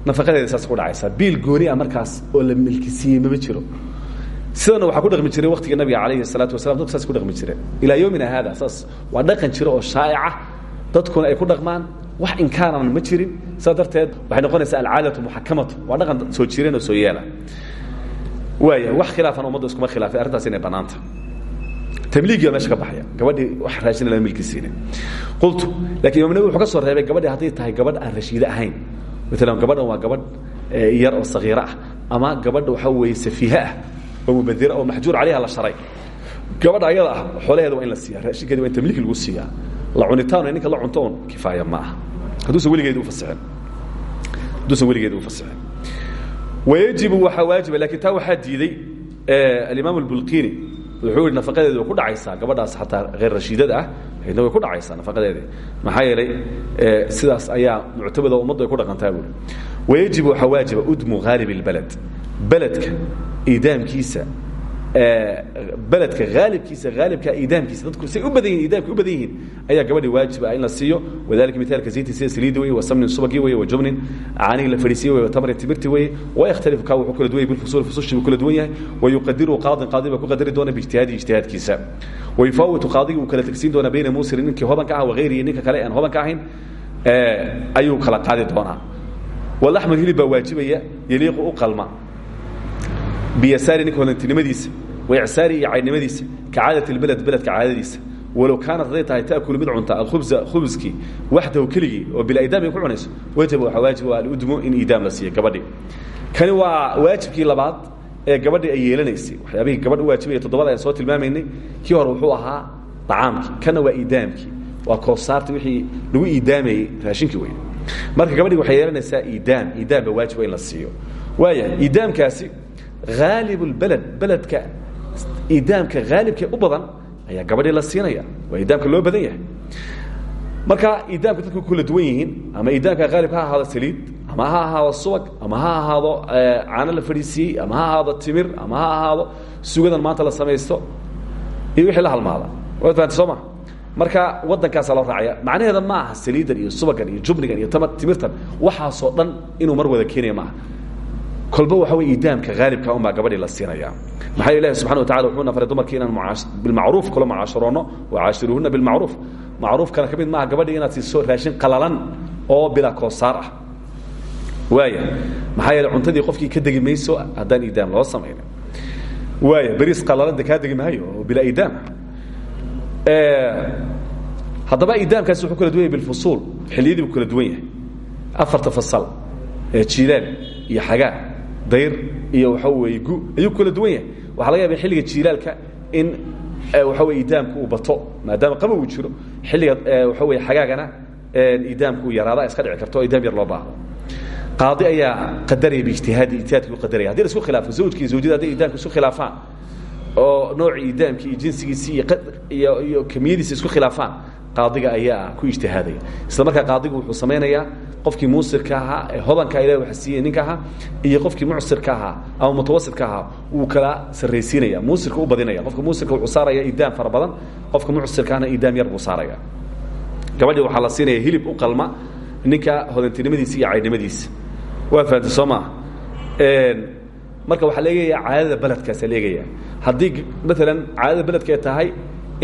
nafaqadeeda saas ku dhacaysaa biil gooni ah markaas oo la milkisiiyey mama jiro. Sidana waxaa ku dhaqmi jiray waktiga nabiga calayhi salaatu wasalam dadku saas ku dhaqmi jireen. Ilaa yowmina haada saas waa dhaqan jira oo shaa'ica. Dadkuna ay ku dhaqmaan wax inkaaran ma jirin. Sidaa darteed waxay noqonaysaa alcaadatu muxakamatu waa dhaqan soo jireen oo soo yeela. Waaya wax khilaafan ummadda iskuma khilaafay arrintaas inay bannaanta. Tamliigiba meesha ka baxaya. Gabadhii wax raashina lama milkisiine qultu laakiin imam nawi wuxuu ka soo reebay gabadhii hadday tahay gabadh aan rashiide ahayn. Maalan gabadhan waa gabadh yar oo sagiiro ah ama gabadha waxaa weeye safiihe ah oo mubadira oo maxjuur calayha la sharay. Gabadha ayada ah xoolaheeda waa in la siiya raashinkeeda waa in tamliik lagu siiyaa. La cunitaan ninka la cunto un kifaaya ma aha hadduusan weligeedi ufasixin hadduusan weligeedi ufasixin wayajibu waxaa waajiba laakiin taa waxaa diiday alimaam albulqini wuxuu yidhi nafaqadeedi way ku dhacaysaa gabadhaas xataa hayr rashiidada ah aydna way ku dhacaysaa nafaqadeedi maxaa sidaas ayaa muctabada ummaddu ku dhaqantaa buuri wayajibu waxaa waajiba udmu haalib اlbaled beledka idaamkiisa beledka haalibkiisa haalibka idaamkiisa dadku say u badan yihiin idaamka u badan yihiin. Ayaa gabadhi waajiba in la siiyo. Wadalika mitaalka zayti sida saliidi weye wa samnin subagi weye wa jubnin. Caanihi la fadhiisiye weye wa tamrin timirti weye wayakhtalifu kaa wuxuu kala duwan yahay bilfusuuli fusushi buu kala duwan yahay. Wayuqadiru qaadin qaadi baa ku qadari doona biijtihaadihi ijtihaadkiisa. Wayufaawitu qaadigi uu kala tegsiin doonaa bayna muusirin ninkii hodanka ah wagayrihi ninka kale aan hodanka ahayn ayuu kala qaadi doonaa. Walaxmul hilib baa waajibaya yaliiqu u qalma. Biyasaari ninka hodantinimadiisa waicsaari iyo caynimadiisa ka caadati lbeled beledka caadadiisa walow kaanat hadday tahay taakulu mid cunta alkhubsa khubskii waxdahu keligii oo bilaidam ay ku cunayso wajaba waxaa waajib waa aludmu in iidaam la siiyo gabadhii kani waa waajibkii labaad ee gabadhii ay yeelanaysay waxyaabihii gabadh u waajibaya toddobada aan soo tilmaamaynay kii hore wuxuu ahaa dacaamkii kana waa iidaamkii waa koosaartii wixii lagu iidaamayey raashinkii wey marka gabadhii waxay yeelanaysaa iidaam iidaam ba waajiba in la siiyo waaya iidaamkaasi haalib lbeled beledka idaamka haalibkee u badan ayaa gabadhii la siinaya waa idaamka loo badan yahay. Marka idaamka dadku kula duwan yihiin ama idaamka haalib ha ahaado saliid ama ha ahaado subag ama ha ahaado caano la fadhiisiiyey ama ha ahaado timir ama ha ahaado sugadan maanta la samaysto iyo wixii la halmaada. Fahanti soo ma? Marka waddankaasaa loo raacaya macnaheeda ma aha saliidan iyo subagan iyo jubnigan iyo timirtan waxaasoo dhan inuu mar wada keenaya maaha kolba waxa wey idaamka haalibka unbaa gabadhii la siinaya. Maxaa ilahi subxana wa tacala wuxuuna faray dumarkii inaan bilmacruuf kula mucaasharoonno wacaashiruuhuna bilmacruuf. Macruufkana ka mid maaha gabadhii inaad siiso raashin qalalan oo bilaa koosaar ah. Waaya maxaa yeele cuntadii qofkii ka degi mayso haddaan idaam loo samaynin. Waaya beriis qalalan de kaa degi maayo oo bilaa idaam. Haddaba idaamkaasi wuxuu kala duwan yahay bilfusuul. Xilliyadii buu kala duwan yahay. Afarta fasal ee jiilaal iyo xagaa dayr iyo waxa weeye gu ayuu kala duwan yahay. Waxaa laga yaaba xilliga jiilaalka in waxa weye idaamku uu bato maadaama qaba uu jiro xilliga waxa weye xagaagana idaamku uu yaraada iska dhici karto idaam yar loo baahdo. Qaadi ayaa qadaraya biijtihaadi ijtihaadkii u qadaraya haddii la isku khilaafo zawjki iyo zawjada hadday idaamka isku khilaafaan oo noocii idaamkii iyo jinsigiisii iyo iyo kamiyadiisa isku khilaafaan qaadiga ayaa ku ijtihaadaya isla markaa qaadigu wuxuu samaynayaa qofkii muusirka ahaa ee hodanka ilah waa siiyey ninka ahaa iyo qofkii mucsirka ahaa ama mutawasidka ahaa wuu kala sarraysiinaya. Muusirka u badinaya. Qofka muusirka wuxuu saaraya idaam fara badan qofka mucsirkaana idaam yar buu saaraya. Gabadhii waxaa la siinaya hilib u qalma ninka hodantinimadiisa iyo caydnimadiisa waa fahamta soo maa marka waxaa leegaya caadada beledkaasa leegaya haddii maalan caadada beledka ay tahay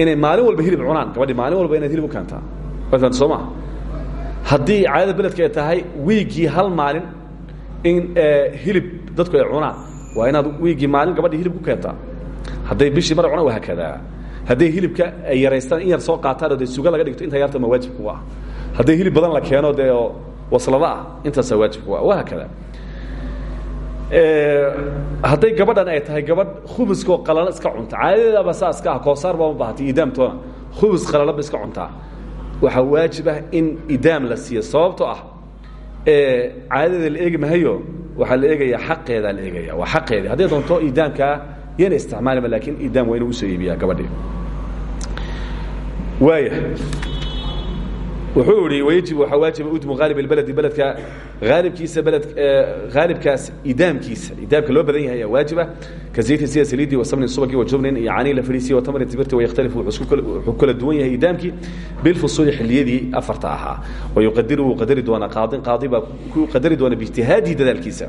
inay maalin walba hilib cunaan. Gabadhi maalin walba inaad hilib u keentaa fahamta soo maa haddii caadada beledka ay tahay wiiggii hal maalin in hilib dadku ay cunaan waa inaad wiiggii maalin gabadhii hilib ku keentaa. Hadday bishii mar cunaan waa hakadaa hadday hilibka ay yaraystaan in yar soo qaataan oo dee suga laga dhigto intaa yarta ma waajib kuga ah. Hadday hilib badan la keeno dee oo waslada ah intaasaa waajib kuga waa hakadaa hadday gabadhan ay tahay gabadh khubuskoo qalalo iska cunta. Caadadeedaba saa iska ah koosaar baa ma baahata idaamtoona khubus qalalaba iska cuntaa. Waxaa waajib ah in idaam la siiyo sababtoo ah caadadeeda la eegi mahayo waxaa la eegayaa xaqeedaa la eegaya waa xaqeedii. Hadday doonto idaamkaa yana isticmaalima laakiin idaam waa inuu u soo iibiyaa gabadhii. Waaya wuxuu ihi wayajib waxaa waajiba udmu haalib اlbaledi beledka aalibkiisa beled haalibkaas idaamkiisa idaamka loo badan yahay waajiba. Ka zaytin sida saliidii wasamnin subagii wajubnin iyo canii la fadhiisiye watamrin tibirti wayakhtalifu wuxuu kala duwan yahay idaamkii. Bilfusuuli xilliyadii afarta ahaa. Wayuqadiru wuu qadari doonaa qaadin qaadi baa ku qadari doona biijtihaadihi dadaalkiisa.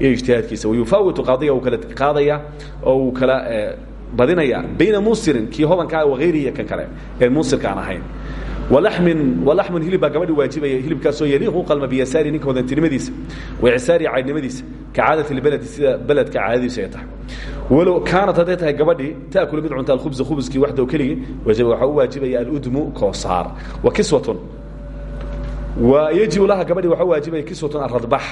Iyo ijtihaadkiisa. Wayufaawitu qaadiga uu kala qaadaya oo uu kala badinaya. Bayna muusirin kii hodankaa wahayrihi kan kale. Ee muusirka aan ahayn walamin walaxmun hilib baa gabadhi waajibaya hilibkaasoo yaliiqu qalma biyasaari ninka hodantinimadiisa wacisaari caydnimadiisa ka caadati lbaledi sida beledka caadadiisu ay tahay walow kaanat hadday tahay gabadhii taakulu mid cunta alkhubsa khubuskii waxdow keligii wajaba waxaa u waajibaya aludmu koosaar wa kiswatun wa yajibu laha gabadhi waxaa waajibaya kiswatun aradbax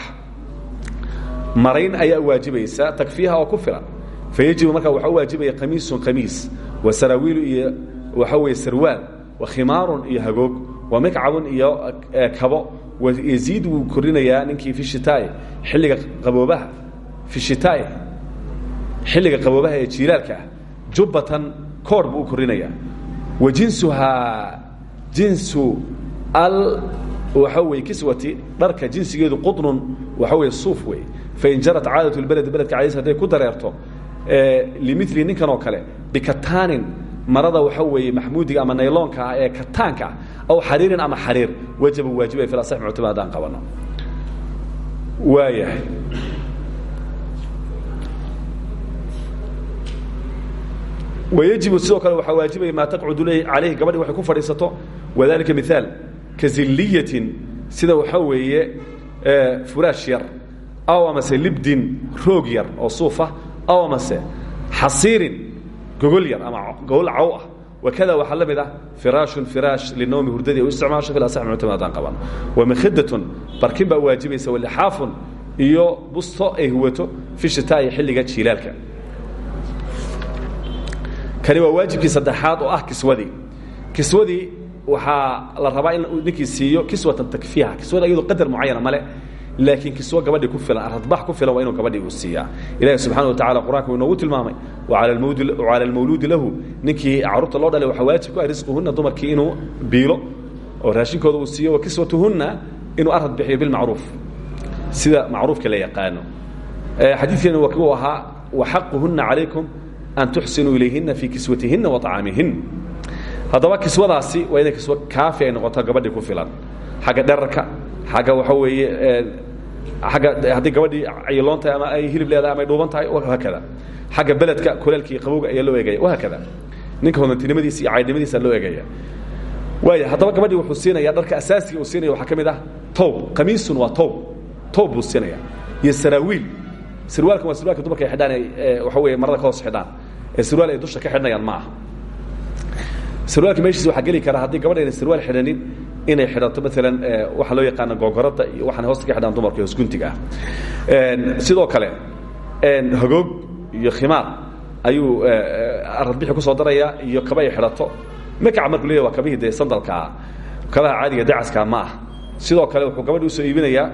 marayn ayaa waajibaysa takfiiha oo ku filan fayajibu markaa waxaa u waajibaya qamiisun qamiis wa saraawiilu iyo waxaa weeye sarwaal wakhimaarun iyo hagoog. Wa mikcabun iyo kabo. Yaziid wuu korinayaa ninkii fi shitaai xilliga qaboobaha. Fi shitaai xilliga qaboobaha ee jiilaalka ah. Koor buu u wa jinsuhaa jinsu al waxa weye kiswati dharka jinsigeedu qudnun waxa weye suuf wey fain jarat caadat lbaledi beledka cadiis hadday ku dareerto limili ninkan oo kale bikataanin marada waxa weeye maxmuudiga ama nayloonka ah ee kataanka ah aw xariirin ama xariir wajaba waajibaya fil asax muctamad haddaan qabano. Waayahay. Wayajibu sidoo kale waxaa waajibaya maa taqcudu calayhi gabadhi waxay ku fadhiisato wadalika miaal ka zilliyatin sida waxaa weeye furaash yar aw amase libdin roog yar oo suufah aw amase xasiirin gogol yar ama gogol caw ah. Wakada waxaa la mid ah firaashun firaash linowmi hurdadii u isticmaasho fi asax muctamad haddaan qaban. Wamikhidatun barkin baa waajibaysa walixaafun iyo busto ay huwato fi shitaa'i xilliga jiilaalka. Kani waa waajibkii saddexaad oo ah kiswadii kiswadii waxaa la rabaa in ninkii siiyo kiswatan takfiiha kiswada iyadoo qadar mucayana male laakiin kiswo gabadhii ku filan radbax ku filan waa inuu gabadhii uu siiyaa. Ilahi subxana wa tacala qur'anka uu inoogu tilmaamay wacala almawluudi lahu. Ninkii carruurta loo dhalay waxaa waajib ku ah risquhunna dumarkii inuu biilo oo raashinkooda uu siiyo wa kiswatuhunna inuu arad bixiyo bilmacruuf sida macruufka la yaqaano. Xadiidkeena kuu ahaa waxaquhunna calaykum an tuxsinuu ilayhina fii kiswatihina wa acaamihin haddaba kiswadaasi waa inay kiswo kaafi ay noqoto gabadhii ku filan. Xagga dherarka xagga waxa weeye agga haddii gabadhii cayiloon tahay ama ay hilib leedahay ama ay dhuuban tahay haakada. Xagga beledka kuleelka iyo qabowga ayaa loo eegaya wahaakada ninka hodantinimadiisa iyo caydnimadiisa loo eegaya. Waaya haddaba gabadhii wuxuu siinaya dharka asaasiga uu siinaya waxaa ka mid ah towb qamiisun waa towb towb buu siinaya iyo saraawiil. Sirwaalkan waa sirwalka dumarka ay xidhaan ee waxa weeye marada ka hoos xidhaan. Ee sirwaal ay dusha ka xidhnayaan ma aha sirwaalka meeshiisa waxaa geli kara haddii gabadh ayna sirwaal xidhanin inay xidhato maalan waxaa loo yaqaana googorada iyo waxaan hoosta ka xidhaan dumarka hoosguntiga ah. Sidoo kale hagoog iyo khimaar ayuu aradbixi ku soo daraya iyo kaba ay xidhato. Makaca markuu leeyahy waa kabihii dee sandalkaa kabaha caadiga dacaskaa ma ah. Sidoo kale wuxuu gabadhi u soo iibinayaa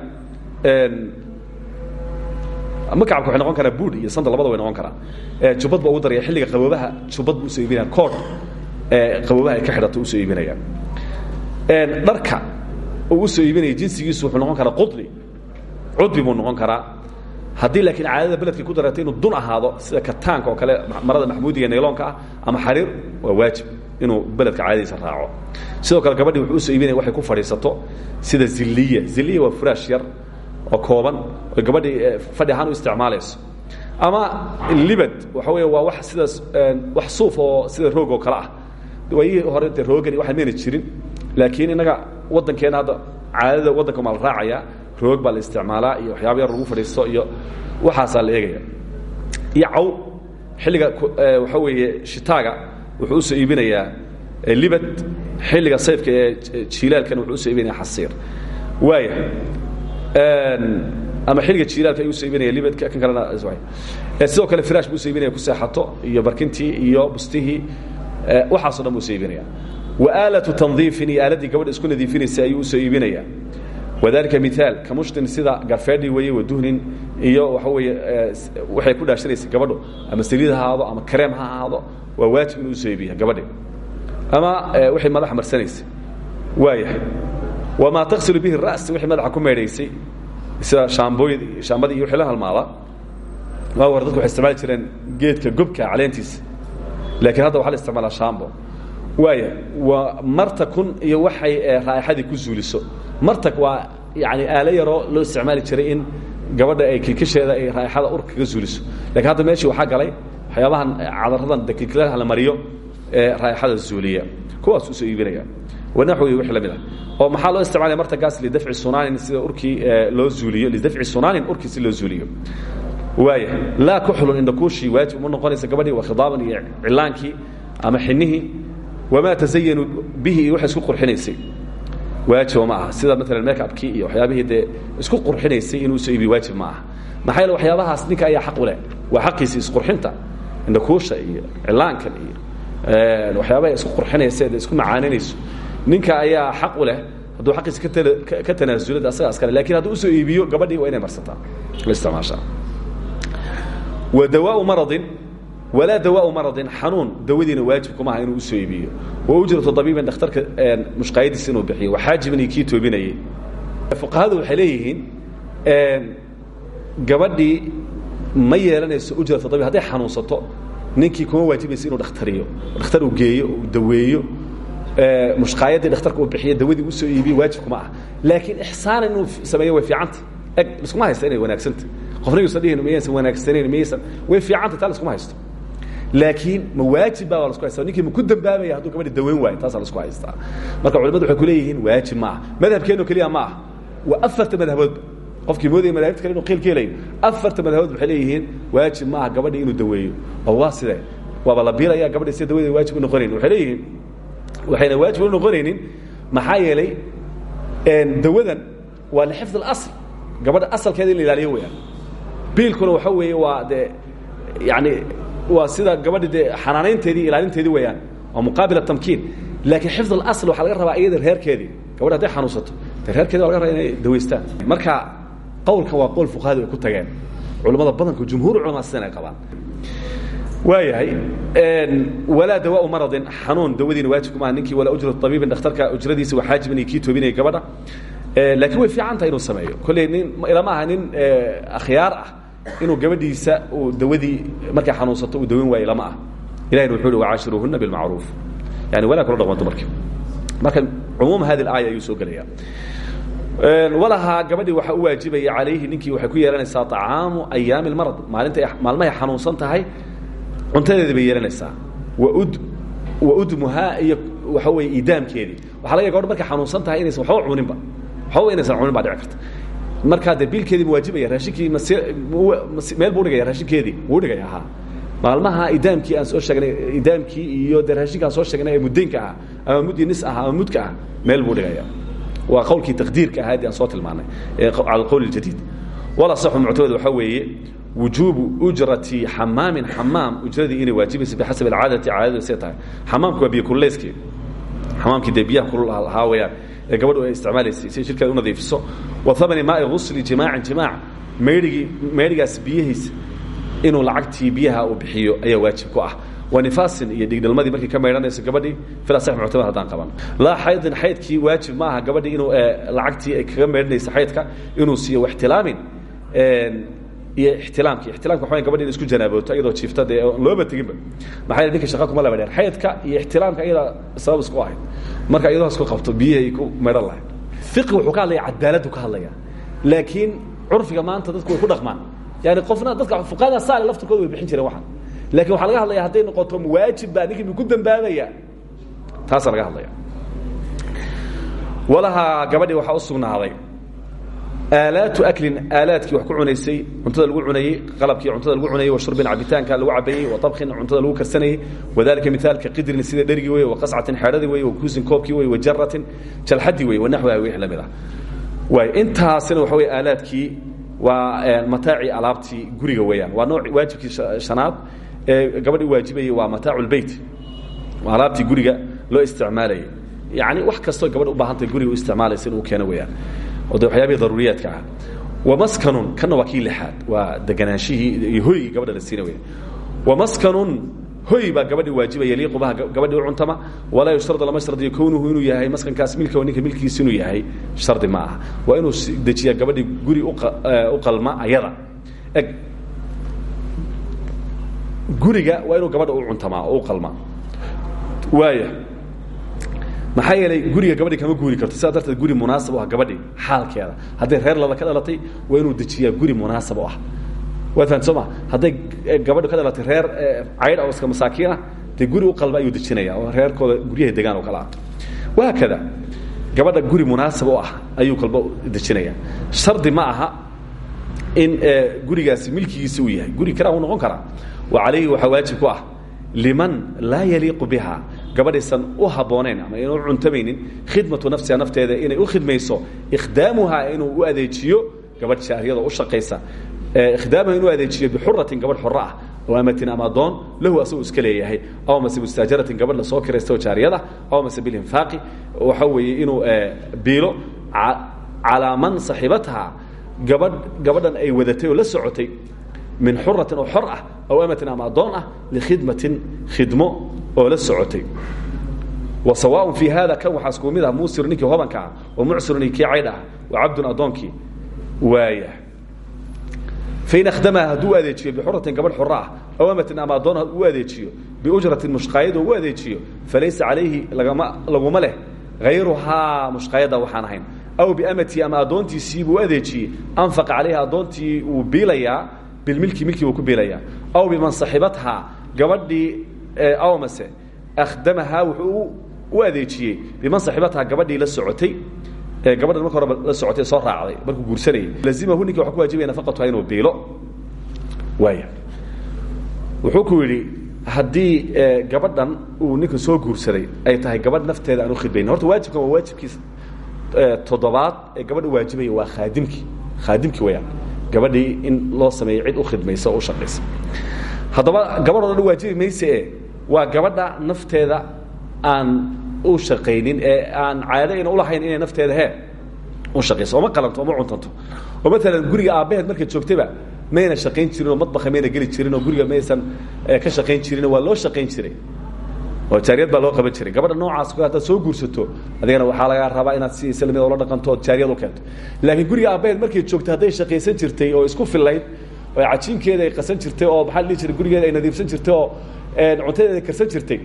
makacabka waxay noqon karaa buud iyo sandal labada way noqon karaa jubbad ba ugu daraya xilliga qaboobaha jubbad buu u soo iibinaya kood qaboobaha ay ka xidhato u soo iibinaya dharka uu u soo iibinaya jinsigiisu wuxuu noqon karaa qudli cudbi buu noqon karaa. Haddii laakiin caadada beledka ku dareeto inuu dun ahaado sida kataanka oo kale marada maxmuudiga nayloonka ah ama xariir waa waajib inuu beledka caadadiisa raaco. Sidoo kale gabadhii wuxuu u soo iibinaya waxay ku fadhiisato sida zilliya. Zilliya waa furaash yar oo kooban oy gabadhii fadhi ahaan u isticmaalayso. Ama libad waxa weeye waa wax sidaas wax suuf oo sida roog oo kale ah waayihii hore dee roogani waxaan mayna jirin. Laakiin innaga waddankeena hadda caadada waddanka maa la raacaya roog baa la isticmaalaa iyo waxyaaba yar lagu fadhiisto iyo waxaasaa la eegaya. Iyo caw xilliga waxa weeye shitaaga wuxuu u soo iibinayaa libad xilliga sayfka ee jiilaalkana wuxuu u soo iibinaya xasiir waaya ama xilliga jiilaalka ayuu u soo iibinaya libadka kan kalena sidoo kale firaash buu u soo iibinaya ku seexato iyo barkintii iyo bustihii waxaaso dhan buu u soo iibinaya wa aalatu tandiifin iyo aaladii gabadha isku nadiifinaysay ayuu u soo iibinaya. Wadalika miaal kamushtin sida garfeedhi weeye waduhnin iyo waxa weeye waxay ku dhaashanaysay gabadhu ama saliid ha ahaado ama kareem ha ahaado waa waajib inuu u soo iibiya gabadhi. Ama waxay madaxa marsanaysay waayahay. Wamaa taksilu bihi ras wixii madaxa ku meedhaysay sida shaambooy shaambadii iyo wixii la halmaada. Waa war dadku waxay isticmaali jireen geedka gobka caleentiisa laakiin hadda waxa la isticmaalaa shambo waaya waa martakun iyo waxay raaixadii ku zuuliso. Martak waa yani aalo yaroo loo isticmaali jiray in gabadha ay kilkisheeda ay raaixada ur kaga zuuliso. Lakiin hadda meeshii waxaa galay waxyaabahan cadaradan de kilkilaha la mariyo ee raaixada zuuliya. Kuwaas u soo iibinaya. Wanaxwi wixii la mid ah. Oo maxaa loo isticmaalaya martagaas lidafci sunaanin sida urkii loo zuuliyo lidafci sunaanin urkii si loo zuuliyo laa kuxlun indhakuushii waajib uma noqonaysa gabadhii waa khidaaban iyo cilaankii ama xinihii wamaa tasayanu bihi iyo waxay isku qurxinaysay. Waajiba ma aha. Sida maalan makeupkii iyo waxyaabihii dee isku qurxinaysay inuu soo iibiyo waajib ma aha. Maxaa yeele waxyaabahaas ninka ayaa xaq u leh. Waa xaqiisi isqurxinta indhakuusha iyo cilaankan iyo waxyaabaha isku qurxinaysa de isku macaananayso ninka ayaa xaq u leh. Hadduu xaqiisa ka tanaasulada asaga askale laakiin hadduu u soo iibiyo gabadhii waa inay marsataa. La isticmaashaa wa dawaau maradin walaa dawaau maradin xanuun dawadiina waajib kumaha inuu u soo iibiyo. Wa ujratu dabiibin dhakhtarka mushqaayadiisa inuu bixiyo. Waxaajibin iyo kii toobinayay. Fuqahadu waxay leeyihiin gabadhii ma yeelanayso ujrata dabiib hadday xanuunsato ninkii kuma waajibaysa inuu dhakhtariyo. Dhakhtar uu geeyo uu daweeyo mushqaayadii dhakhtarka uu bixiyo dawadii u soo iibiyo waajib kuma ah laakiin ixsaanan inuu sameeyo way fiicanta eg iskuma haysta inay wanaagsanta qofna yuusan dhihin mayaysan wanaagsanayn mayaysan way fiicanta taa laskuma haysto. Laakiin ma waajib baa lasku haysta ninkii ma ku dambaabaya hadduu gabadhi daweyn waayo taasaa lasku haystaa. Marka culimadu waxay ku leeyihiin waajib ma aha madhabkeenno keliya ma aha waa afarta madhaboodba qofkii moodaya madaahibta kale inu qiil ka helayo afarta madhabood waxay leeyihiin waajib ma aha gabadhi inuu daweeyo. Oo waa sidee? Waaba la biilaya gabadhi sida dawadeeda waajib u noqonayn. Waxay leeyihiin waxayna waajib u noqonaynin maxaa yeelay dawadan waa lixifd اlasl gabadha asalkeeda in la ilaaliyo weyaan biilkuna waxa weeye waa dee yani waa sida gabadhi dee xanaanaynteedii ilaalinteedii weyaan waa muqaabil tamkiin. Laakiin xifd اlasl waxaa laga rabaa iyada reerkeedii. Gabadhi hadday xanuunsato de reerkeedi waa laga rabaa inay dawaystaan marka qowlkan waa qowl fuqahadu ay ku tageen. Culamada badanku jumhuur culamaa sidan ay qabaan. Waayahay walaa dawaau maradin xanuun dawadiina waajib kuma aha. Ninkii walaa ujrat abiibin dhakhtarka ujradiisa waa xaajibin iyo kii toobinaya gabadha. Laakiin way fiican tahay inuu sameeyo. Kolley nin ilama aha nin akhyaar ah inuu gabadhiisa uu dawadii markay xanuunsato uu daweyn waayo lama ah. Ilahina wuxuu uhi wacaashiruuhuna bilmacruuf. Yani walaa kula dhaqmanto marka marka cumuum hadi aaya ayuu soo gelaya walahaa gabadhii waxaa u waajibaya calayhi ninkii waxay ku yeelanaysaa acaamu ayaami اmarad maalinta maalmahay xanuunsan tahay cuntadeedi bay yeelanaysaa. Waud waudmuhaa iyo waxa weeye idaamkeedii waxa laga gabadh markay xanuunsan tahay inaysan waxba cuninba waxba inaysan cunin baa markaa dee biilkeedii mawaajibaya raashinkii mas meel buu dhigaya raashinkeedii wuu dhigaya ha maalmaha idaamkii aan soo sheegnay idaamkii iyo dee raashinka aan soo sheegnay ee mudaynka ah ama mudi nis ah ama mudka ah meel buu dhigaya. Waa qowlkii taqdiirka ahaad aan soo tilmaanay cala alqowl اljadiid walasaxu muctamad waxaa weeye wujuubu ujrati xamaamin xamaam ujradii inay waajibaysa bixasab alcaadati caadadu say tahay. Xamaamku waa biyo kululeyskii. Xamaamkii dee biyaha kulul ahaa weeyaan ee gabadhu ay isticmaalaysay si jirkeeda u nadiifiso wa hamani maai gusli jimaacin jimaac. Maydhigii maydhigaas biyihiisa inuu lacagtii biyaha uu bixiyo ayaa waajib ku ah. Waa nifaasin iyo dhigdhalmadii markay ka maydhanayso gabadhii fil asax muctamad haddaan qaban. Laa xaydin xaydkii waajib ma aha gabadhii inuu lacagtii ay kaga maydhanaysa xaydka inuu siiyo waxtilaamin iyo ixtilaamki ixtilamka waxa gabadhi in isku janaabooto iyadoo jiifta dee looba teginba maxaa ninka shaqa kuma laba dheer xaydka iyo ixtilaamka iyadaa sabab isku ahayd. Marka iyadoo isku qabto biyihay ku maydhan lahayd. Fiqi wuxuu ka hadlaya cadaaladdu ka hadlaya laakiin curfiga maanta dadku way ku dhaqmaan. Yani qofna dadka fuqahada saale laftirkooda way bixin jireen waxaan. Lakin waxaa laga hadlaya hadday noqoto waajib baa ninkii ku dambaabaya. Taasaa laga hadlaya walahaa gabadhii waxaa u sugnaaday aalaatu aklin aalaadkii wax ku cunaysay cuntada lagu cunayey qalabkii cuntada lagu cunayey wa shurbin cabitaanka lagu cabayey wa abkin cuntada lagu karsanayey wadalika mithaalka qidrin sida dherigii wey wa qascatin xeedhadii wey wa kuusin koobkii wey wa jaratin jalxadii wey wanaxwiha wixii la mid ah. Intaasina waxa wey aalaadkii waa mataaci alaabtii guriga weeyaan. Waa nooc waajibkii shanaad ee gabadhi waajibayey waa mataacu lbeyt waa alaabtii guriga loo isticmaalayay. Yani wax kastoo gabadh u baahantay guriga u isticmaalaysa inuu oo de waxyaabihii daruuriyaadka ah. Wamaskanun kanna waa kii lixaad waa deganaanshihii iyo hoygii gabadha la siina weya wamaskanun hoy baa gabadhi waajiba yaliiqu baha gabadhi u cuntama. Walaa yushtardu lama shardiyo kownuhu inuu yahay maskankaas milka ninka milkiisa inuu yahay shardi ma aha. Waa inuu dejiyaa gabadhi guri u qalma ayada. Eg guriga waa inuu gabadha u cuntamaa oo u qalma. Waaya maxaa yeelay guriga gabadhi kama guuri karto. Sidaa darteed guri munaasab ah gabadhi xaalkeeda. Hadday reer lada ka dhalatay waa inuu dejiyaa guri munaasab ah. Waad fahamti soo hadday gabadhu ka dhalatay reer caydh oo iska masaakiin ah dee guri u qalba ayuu dejinaya oo reerkooda guryahay degaan oo kale ah wahaakada gabadha guri munaasab ah ayuu kalba dejinaya. Shardi ma aha in gurigaasi milkigiisa uu yahay. Guri kara uu noqon karaa. Wa calayhi waxaa waajib ku ah. Liman laa yaliiqu biha gabadhaysan u habboonayn ama inuu cuntamaynin khidmatu nafsiha nafteeda inay u khidmayso ikhdaamuha inuu u adeejiyo gabadh jaariyada u shaqaysa. Ikhdaamuha inuu adeejiyo bixuratin gabadh xoro ah oo amatin ama adoon lahu asagoo iska leeyahay. Aw mase mustaajaratin gabadh la soo kiraysta oo jaariyada aw mase bilinfaaqi waxa weeye inuu biilo calaa man saxiibataha gabadh gabadhan ay wadatay oo la socotay min xuratin oo xor ah aw amatin ama adoon ah likhidmatin khidmo oo la socotay. Wa sawaaء fii hada kan waxaa isku mid ah muusiru ninkii hobanka ah wa mucsirun kii ah wa cabdun addoonkii. Waaya. Fain akhdamaha hadduu adeejiyo bixuratin gabadh xoro ah ama adoon u adeejiyo biujratin mushqaayad oo u adeejiyo falaysa calayhi lagama laguma leh hayruhaa mushqaayadda waxaan ahayn. Aw biamatii ama addoontiisii buu adeejiyey anfaqa calayha addoontii wuu biilayaa bilmilki milkii buu ku biilayaa. Aw biman saxibathaa gabadhii aw mase akhdamahaa wuxuu u adeejiyey biman saxibathaa gabadhii la socotay gabadhan marka horeba la socotay soo raacday markuu guursanayay. Lazimahu ninki waxa ku waajibaya nafaqatuha inuu biilo. Waaya wuxuu ku yidhi haddii gabadhan uu ninka soo guursaday ay tahay gabadh nafteeda aan u khidbaynin horta waajibkan waa waajibkiis toddobaad ee gabadha waajibaya waa khaadimkii. Khaadimkii wayaan gabadhii in loo sameeyo cid u khidmaysa oo u shaqaysa haddaba gabadh o dhan waajibi mayse e waa gabadha nafteeda aan u shaqaynin ee aan caado ayna ulahayn inay nafteeda he u shaqayso. Oma qalanto oma cuntanto. Oo maalan guriga aabbaheed markay joogtayba mayna shaqayn jirin oo madbaxa mayna geli jirin oo guriga maysan ka shaqayn jirin waa loo shaqayn jiray. Oo jaariyad baa loo qaban jiray. Gabadha noocaas haddaad soo guursato adigana waxaa lagaa rabaa inaad si islamid ola dhaqanto ood u keento. Laakiin guriga aabbaheed markay joogtay hadday shaqaysan jirtay oo isku fillayd cajiinkeeda ay qasan jirtay oo maxaa la dhihi jiray gurigeeda ay nadiifsan jirtay oo cuntadeeda karsan jirtay.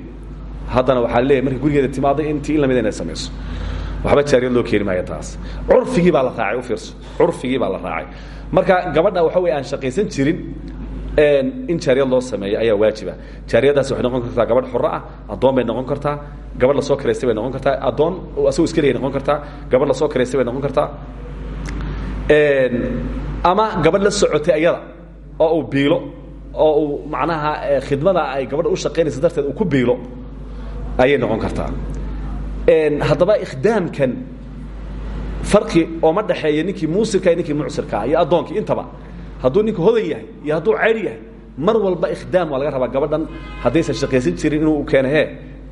Haddana waxaa leeyahy markay gurigeeda timaaday intii in la mid inay samayso waxba jaariyad loo keeni maayo taas. Curfigii baa la raacay u fiirso. Curfigii baa la raacay. Marka gabadha waxa wey aan shaqaysan jirin in jaariyad loo sameeyo ayaa waajiba. Jaariyadaasi waxay noqon kartaa gabadh xoro ah addoon bay noqon kartaa. Gabadh la soo karaystay bay noqon kartaa. Addoon asagoo iska leeyay noqon kartaa. Gabadh la soo karaystay bay noqon kartaa. Ama gabadh la socotay ayada oo uu biilo oo uu macnaha khidmada ay gabadha u shaqaynaysa darteed uu ku biilo ayay noqon kartaa. Haddaba ikhdaamkan farqi ooma dhexeeya ninkii muusirka ninkii mucsirkaa iyo addoonkii intaba hadduu ninku hodan yahay iyo hadduu ceyr yahay mar walba ikhdaam waa laga rabaa gabadhan. Haddaysan shaqaysan jirin inuu keeno he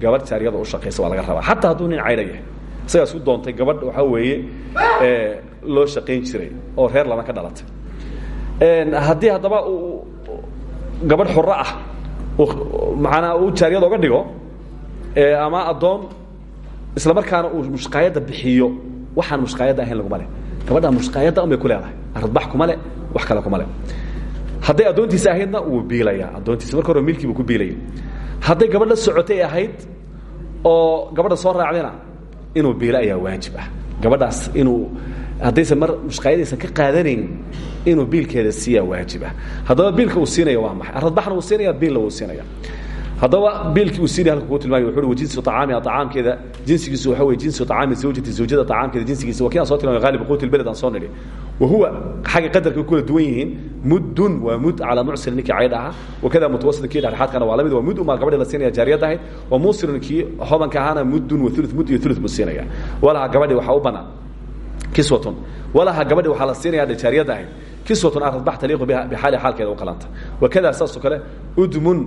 gabadh jaariyada u shaqaysa waa laga rabaa. Xataa hadduu nin ceyra yahay. Isagaas u doontay gabadh waxaa weeye loo shaqayn jiray oo reer lama ka dhalatay haddii haddaba uu gabadh xoro ah maanaa uu jaariyad oga dhigo ama addoon isla markaana uu mushqaayadda bixiyo waxaan mushqaayadda ahayn laguma leh. Gabadha mushqaayadda un bay ku leedahay. Aradbax kuma le wax kale kuma le hadday addoontiisa ahaydna wuu biilayaa addoontiisa marka hore milkii buu ku biilaya. Hadday gabadh la socotay ahayd oo gabadha soo raacdayna inuu biilo ayaa waajib ah. Gabadhaas inuu haddaysan mar mushqaayadaysan ka qaadanayn inuu biilkeeda siiyaa waajiba ah. haddaba biilka uu siinaya waa maxay? Aradbaxna uu siinaya biilna wuu siinaya haddaba biilkii uu siinaya halka kuu tilmaay wuxu uhi wajinsu acaamiha acaamkeeda jinsigiisu waxa wey jinsu acaami zawjati zawjada acaamkeeda jinsigiisa waa kii aan soo tilmaamay ghaalibu quwati lbeled aan soo nidhi wa huwa xagga qadarka kula duwan yihiin muddun waa mud calaa mucsin ninkii cayd ahaa wakada mutawasitun kii dhexdhexaadkana waa la mid waa mud umaa gabadhi la siinaya jaariyad ahayd wa muusirun kii hobanka ahaana muddun wa ulu mud iyo ulu buu siinaya walaha gabadhi waxaa u bannaan kiswatun. Walaha gabadhi waxaa la siinaya jaariyad ahayd. Kiswatun aradbax taliiqu bixaali xaalkeeda u qalanta wakada saasoo kale udmun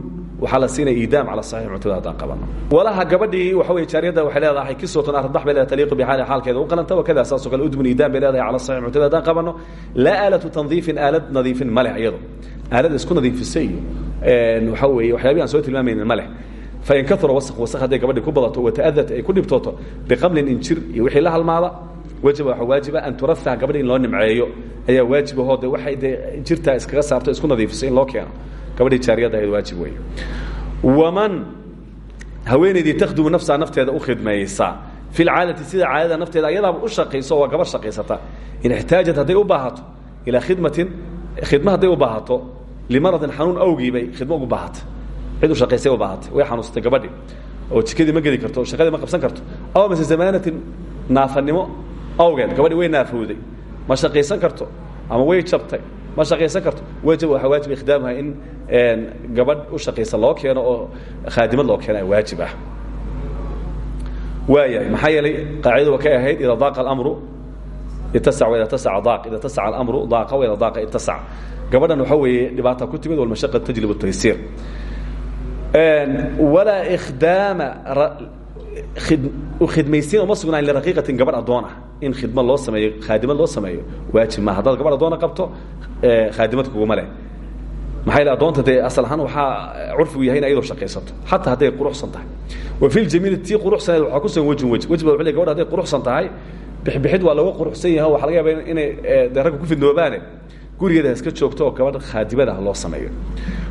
waxaa la siinaya iidaam cala saxiix muctamad haddaan qabano walaha gabadhii waxa weye jaariyadda waxay leedahay kiswatun ardax bay leedahay taliiqu bixaali xaalkeeda u qalanta wakada saasoo kale udmun iidaam bay leedahay cala saxiix muctamad haddaan qabano. Laa aalatu tandiifin aalad nadiifin ma leh iyado aalad isku nadiifisay iyo waxa weeye waxyaabihi aan soo tilmaamaynin ma leh. Fain kaura wasq wasq hadday gabadhi ku badato wata'adat ay ku dhibtooto biqablin injir iyo wixii la halmaada wajaba waxaa waajiba an turafaha gabadhi in loo nimceeyo. Ayaa waajibahoo de waxay dee jirtaa iskaga saarto isku nadiifiso in loo keeno. Gabadhii jaariyadda ahayd waajib weeye. Waman haweenaydii takhdumu nafsaha nafteeda u khidmaysa. Fi lcaadati sida caadada nafteeda ayadaaba u shaqayso waa gabar shaqaysata. In ixtaajat hadday u baahato ilaa khidmatin khidma hadday u baahato limaradin xanuun awgii bay khidmo ugu baahata cid u shaqaysay u baahatay way xanuunsatay gabadhi oo jikadii ma gedi karto oo shaqadii ma qabsan karto. Aw mase zamaanatin naafanimo awgeed gabadhi way naafowday ma shaqaysan karto ama way jabtay. Ma shaqaysan karto. Wajab waxaa waajib ikhdaamuha in gabadh u shaqaysa loo keeno oo khaadimad loo keeno waajib ah. Waayahay maxaa yeelay qaacidadu ka ahayd idaa daaqa alamru itasac waida tasaca daaq. Ida tasaca alamru daaqa waida daaqa itasac gabadhan waxa weeye dhibaata ku timid walmashaqa tajlib taysiir walaa ikhdaama khidmaysiin uma sugnaan liraqiiqatin gabadh addoon ah in khidmad loo sameeyo khaadimad loo sameeyo waajib ma haddaad gabadh addoona qabto khaadimad kuguma leh. Maxaa yele addoonta dee asal ahaan waxaa curfigu yahay in ayadoo shaqaysato. Xataa hadday quruxsan tahay. Wa fi ljamiili tii quruxsaneed waxaa ku sugan wejin wej wej ba wuxuu le gabadh hadday quruxsan tahay bixbixid waa laga quruxsan yahay. Waxa laga yaaba inay dee ragga ku fidnoobaane. Gurigeeda ha iska joogto oo gabadh khaadimada ha loo sameeyo.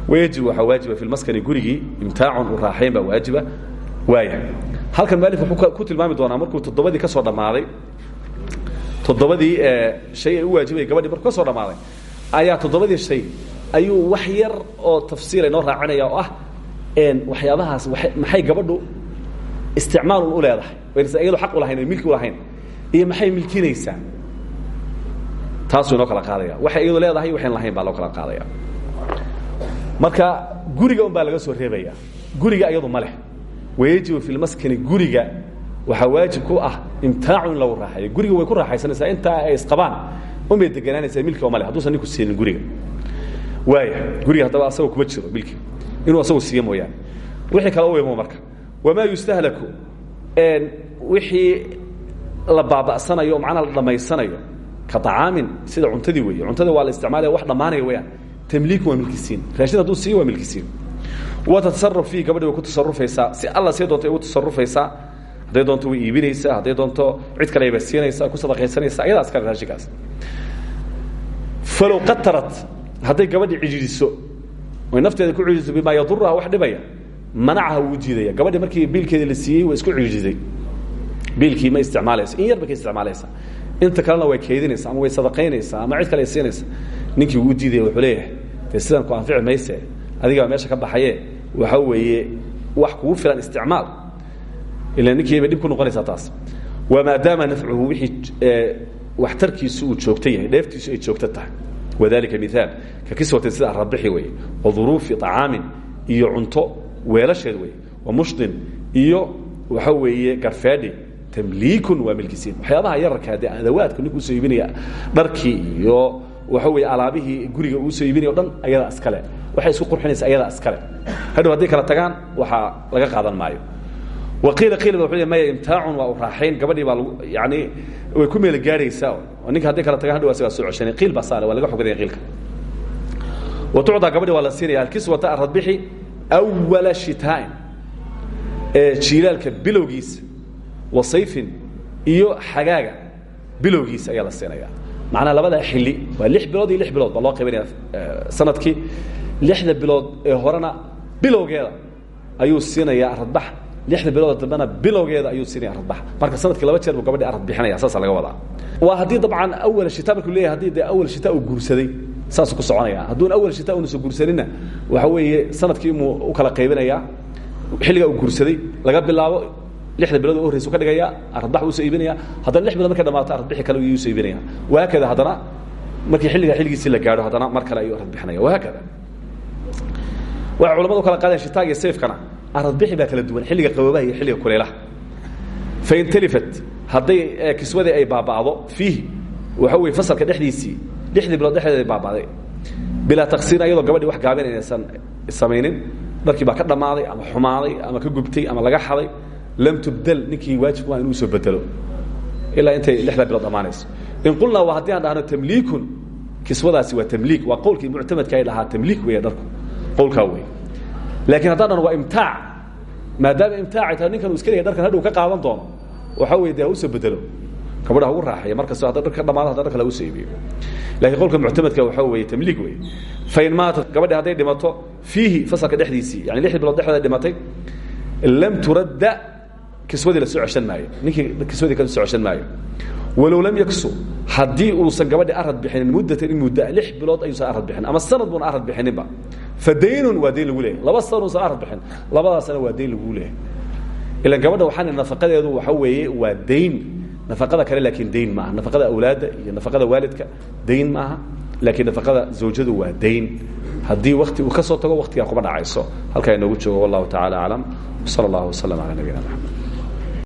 Wayajib waxaa waajiba fi lmaskani gurigii imtaacun u raaxayn baa waajiba waaya halkan maalif wuxuu ku tilmaami doonaa markuu toddobadii ka soo dhammaaday toddobadii shay ay u waajibaya gabadhii markuu ka soo dhammaaday ayaa toddobadii shay ayuu wax yar oo tafsiila inoo raacinaya oo ah waxyaabahaas maxay gabadhu isticmaalun u leedahay? Waynasan iyadu xaq u lahayn o milki u lahayn iyo maxay milkinaysaa taasuu inoo kala qaadaya. Waxay iyadu leedahay waxayn lahayn baa loo kala qaadaya. Marka guriga un baa laga soo reebaya. Guriga iyadu ma leh. Wayajibu fi lmaskani guriga waxaa waajib ku ah imtaacu in lagu raaxayo. Guriga way ku raaxaysanaysaa intaa ay isqabaan. Unbay deganaanaysaa milki oo male. Hadduusan ninku siinin guriga. Waaya guriga haddaba asagoo kuma jiro milki. Inuu asagu siiyo mooyaane. Wixii kale u imo marka. Wamaa yustahlaku? Wixii la baaba'sanayo o macnaha la dhammaysanayo ka acaamin sida cuntadii weeye. Cuntada waa la isticmaalaya wax dhammaanaya weyaan tamliiku waa milkisiin raashin hadduu siiyo waa milkisiin watatasaruf fiihi gabadhi way ku tasarufaysaa si alla see doonto ay ugu tasarufaysaa hadday doonto way iibinaysaa hadday doonto cid kale ayba siinaysaa ku sadaqaysanaysaa ayadaa iskale raashinkaas falow qatarat hadday gabadhi cijiriso oy nafteeda ku cijiriso bimaa yaduraha wax dhibaya. Manacaha wuu diidaya gabadhi markii biilkeeda la siiyey waa isku cijiriday biilkii ma isticmaalayso in yarba ka isticmaalaysa. Inta kalena way keydinaysa ama way sadaqaynaysaa ama cid kale ay ninkii wuu diidaya wuxuu leeyahay dee ku anfici mayse meesha ka baxaye. Waxa weeye wax kugu filan isticmaal ila ninkii bay dhib ku noqonaysaa taas. Wamaadaama nafcuhu wixii waxtarkiisu uu joogto yahay dheeftiisu ay joogto tahay. Wadalika miaal ka kiswatin sida arabixi weeye wa duruufi طacaamin iyo cunto weelasheed weeye wa mushdin iyo waxa weeye garfeedhi tamliikun waa milkisiin waxyaabaha yararkaa dee adawaadku ninku u soo iibinaya dharkii iyo waxa weeye alaabihii guriga uu soo dhan ayadaa iskale. Waxay isku qurxinaysa ayadaa iskale. Hadhow hadday kala tagaan waxaa laga qaadan maayo ba wuxuu maya imtaacun waa u raaxayn gabadhii baa yani way ku meela gaadhaysaa oo ninka hadday kala tagaan hadhow asagaa soo ceshanay. Qiil baa saale waa laga xogadaya qiilka. Wa tucdaa gabadhi waa la siinaya alkiswata aradbixi awala shitaain jiilaalka bilowgiisa wa sayfin iyo xagaaga bilowgiisa ayaa la siinaya macnaha labadaa xilli waa lix bilood iyo lix bilood baa loo sannadkii lixda bilood ee horena bilowgeeda ayuu siinayaa aradbax lixda bilood dambena bilowgeeda ayuu siinaya aradbax marka sannadkii laba jeer buu gabadhi arad bixinaya saasa laga wadaa. Waa haddii dabcan awal shita markuu leeyahay haddii dee awal shita uu guursaday saasuu ku soconaya. Hadduuna awal shita una soo guursaninna waxa weeye sannadkii imuu u kala qaybinayaa xilligaa uu guursaday laga bilaabo lixda bilood u horreysu ka dhigaya aradbax uu soo iibinaya. Haddana lix bilood markay dhamaato aradbixi kale iyuu soo iibinaya. Wahaakada haddana markii xilligaa xilligiisii la gaadho haddana mar kale ayuu arad bixinaya. Wahaakada waxay culamadu kala qaadeen shitaag iyo sayfkana aradbixi baa kala duwan xilliga qaboobaha iyo xilliga kulaylaha. Fain talifat hadday kiswadii ay baaba'do fiihi waxa weye fasalka dhexdiisii lixdii bilood dhexdeeda ay baaba'day. Bilaa taksiir ayadoo gabadhii wax gaabin inaysan samaynin dharkii baa ka dhammaaday ama xumaaday ama ka gubtay ama laga xaday lam tubdel ninkii waajib waa inuu soo bedelo ilaa intay lixda bilood dhammaanayso. In qulnaa waa haddii aan dhahno tamliikun kiswadaasi waa tamliik waa qowlkii muctamadka ay dhahaa tamliik weeye dharku qowlkaa wey laakiin haddaan dhahno waa imtaac maadaama imtaacay tahay ninkan uu iska leeyahay dharkan hadhow ka qaadan doono waxaa weye dee u soo bedelo. Gabadha ha ugu raaxaya markastoo hadda dhar ka dhamaado hadda dhar kale ha u soo iibiyo. Laakiin qowlka muctamadka waxaa weeye tamliik wey fain maatat gabadhi hadday dhimato fiihi fasalka dhexdiisii yani lixdii bilood dhexdeeda dhimatay lam turadda kiswadii la soo ceshan maayo. Ninkii kiswadii ka soo ceshan maayo. Walow lam yaksu haddii uusan gabadhi arad bixinin muddatan in mudda lix bilood ayuusan arad bixin ama sanad buuna arad bixininba fa daynun waa dayn lagu leeyahay. Laba sana uusan arad bixin labadaasna waa dayn lagu leeyahay. Ilan gabadha waxaan nafaqadeedu waxa weeye waa dayn nafaqada kale laakiin dayn maaha nafaqada awlaadda iyo nafaqada waalidka dayn maaha laakiin nafaqada zawjadu waa dayn haddii wakti uu ka soo tago waktigaa kuma dhacayso. Halkaa inoogu joogo wallahu tacala aclam wsala allahu waslama cala nabiyina maxamed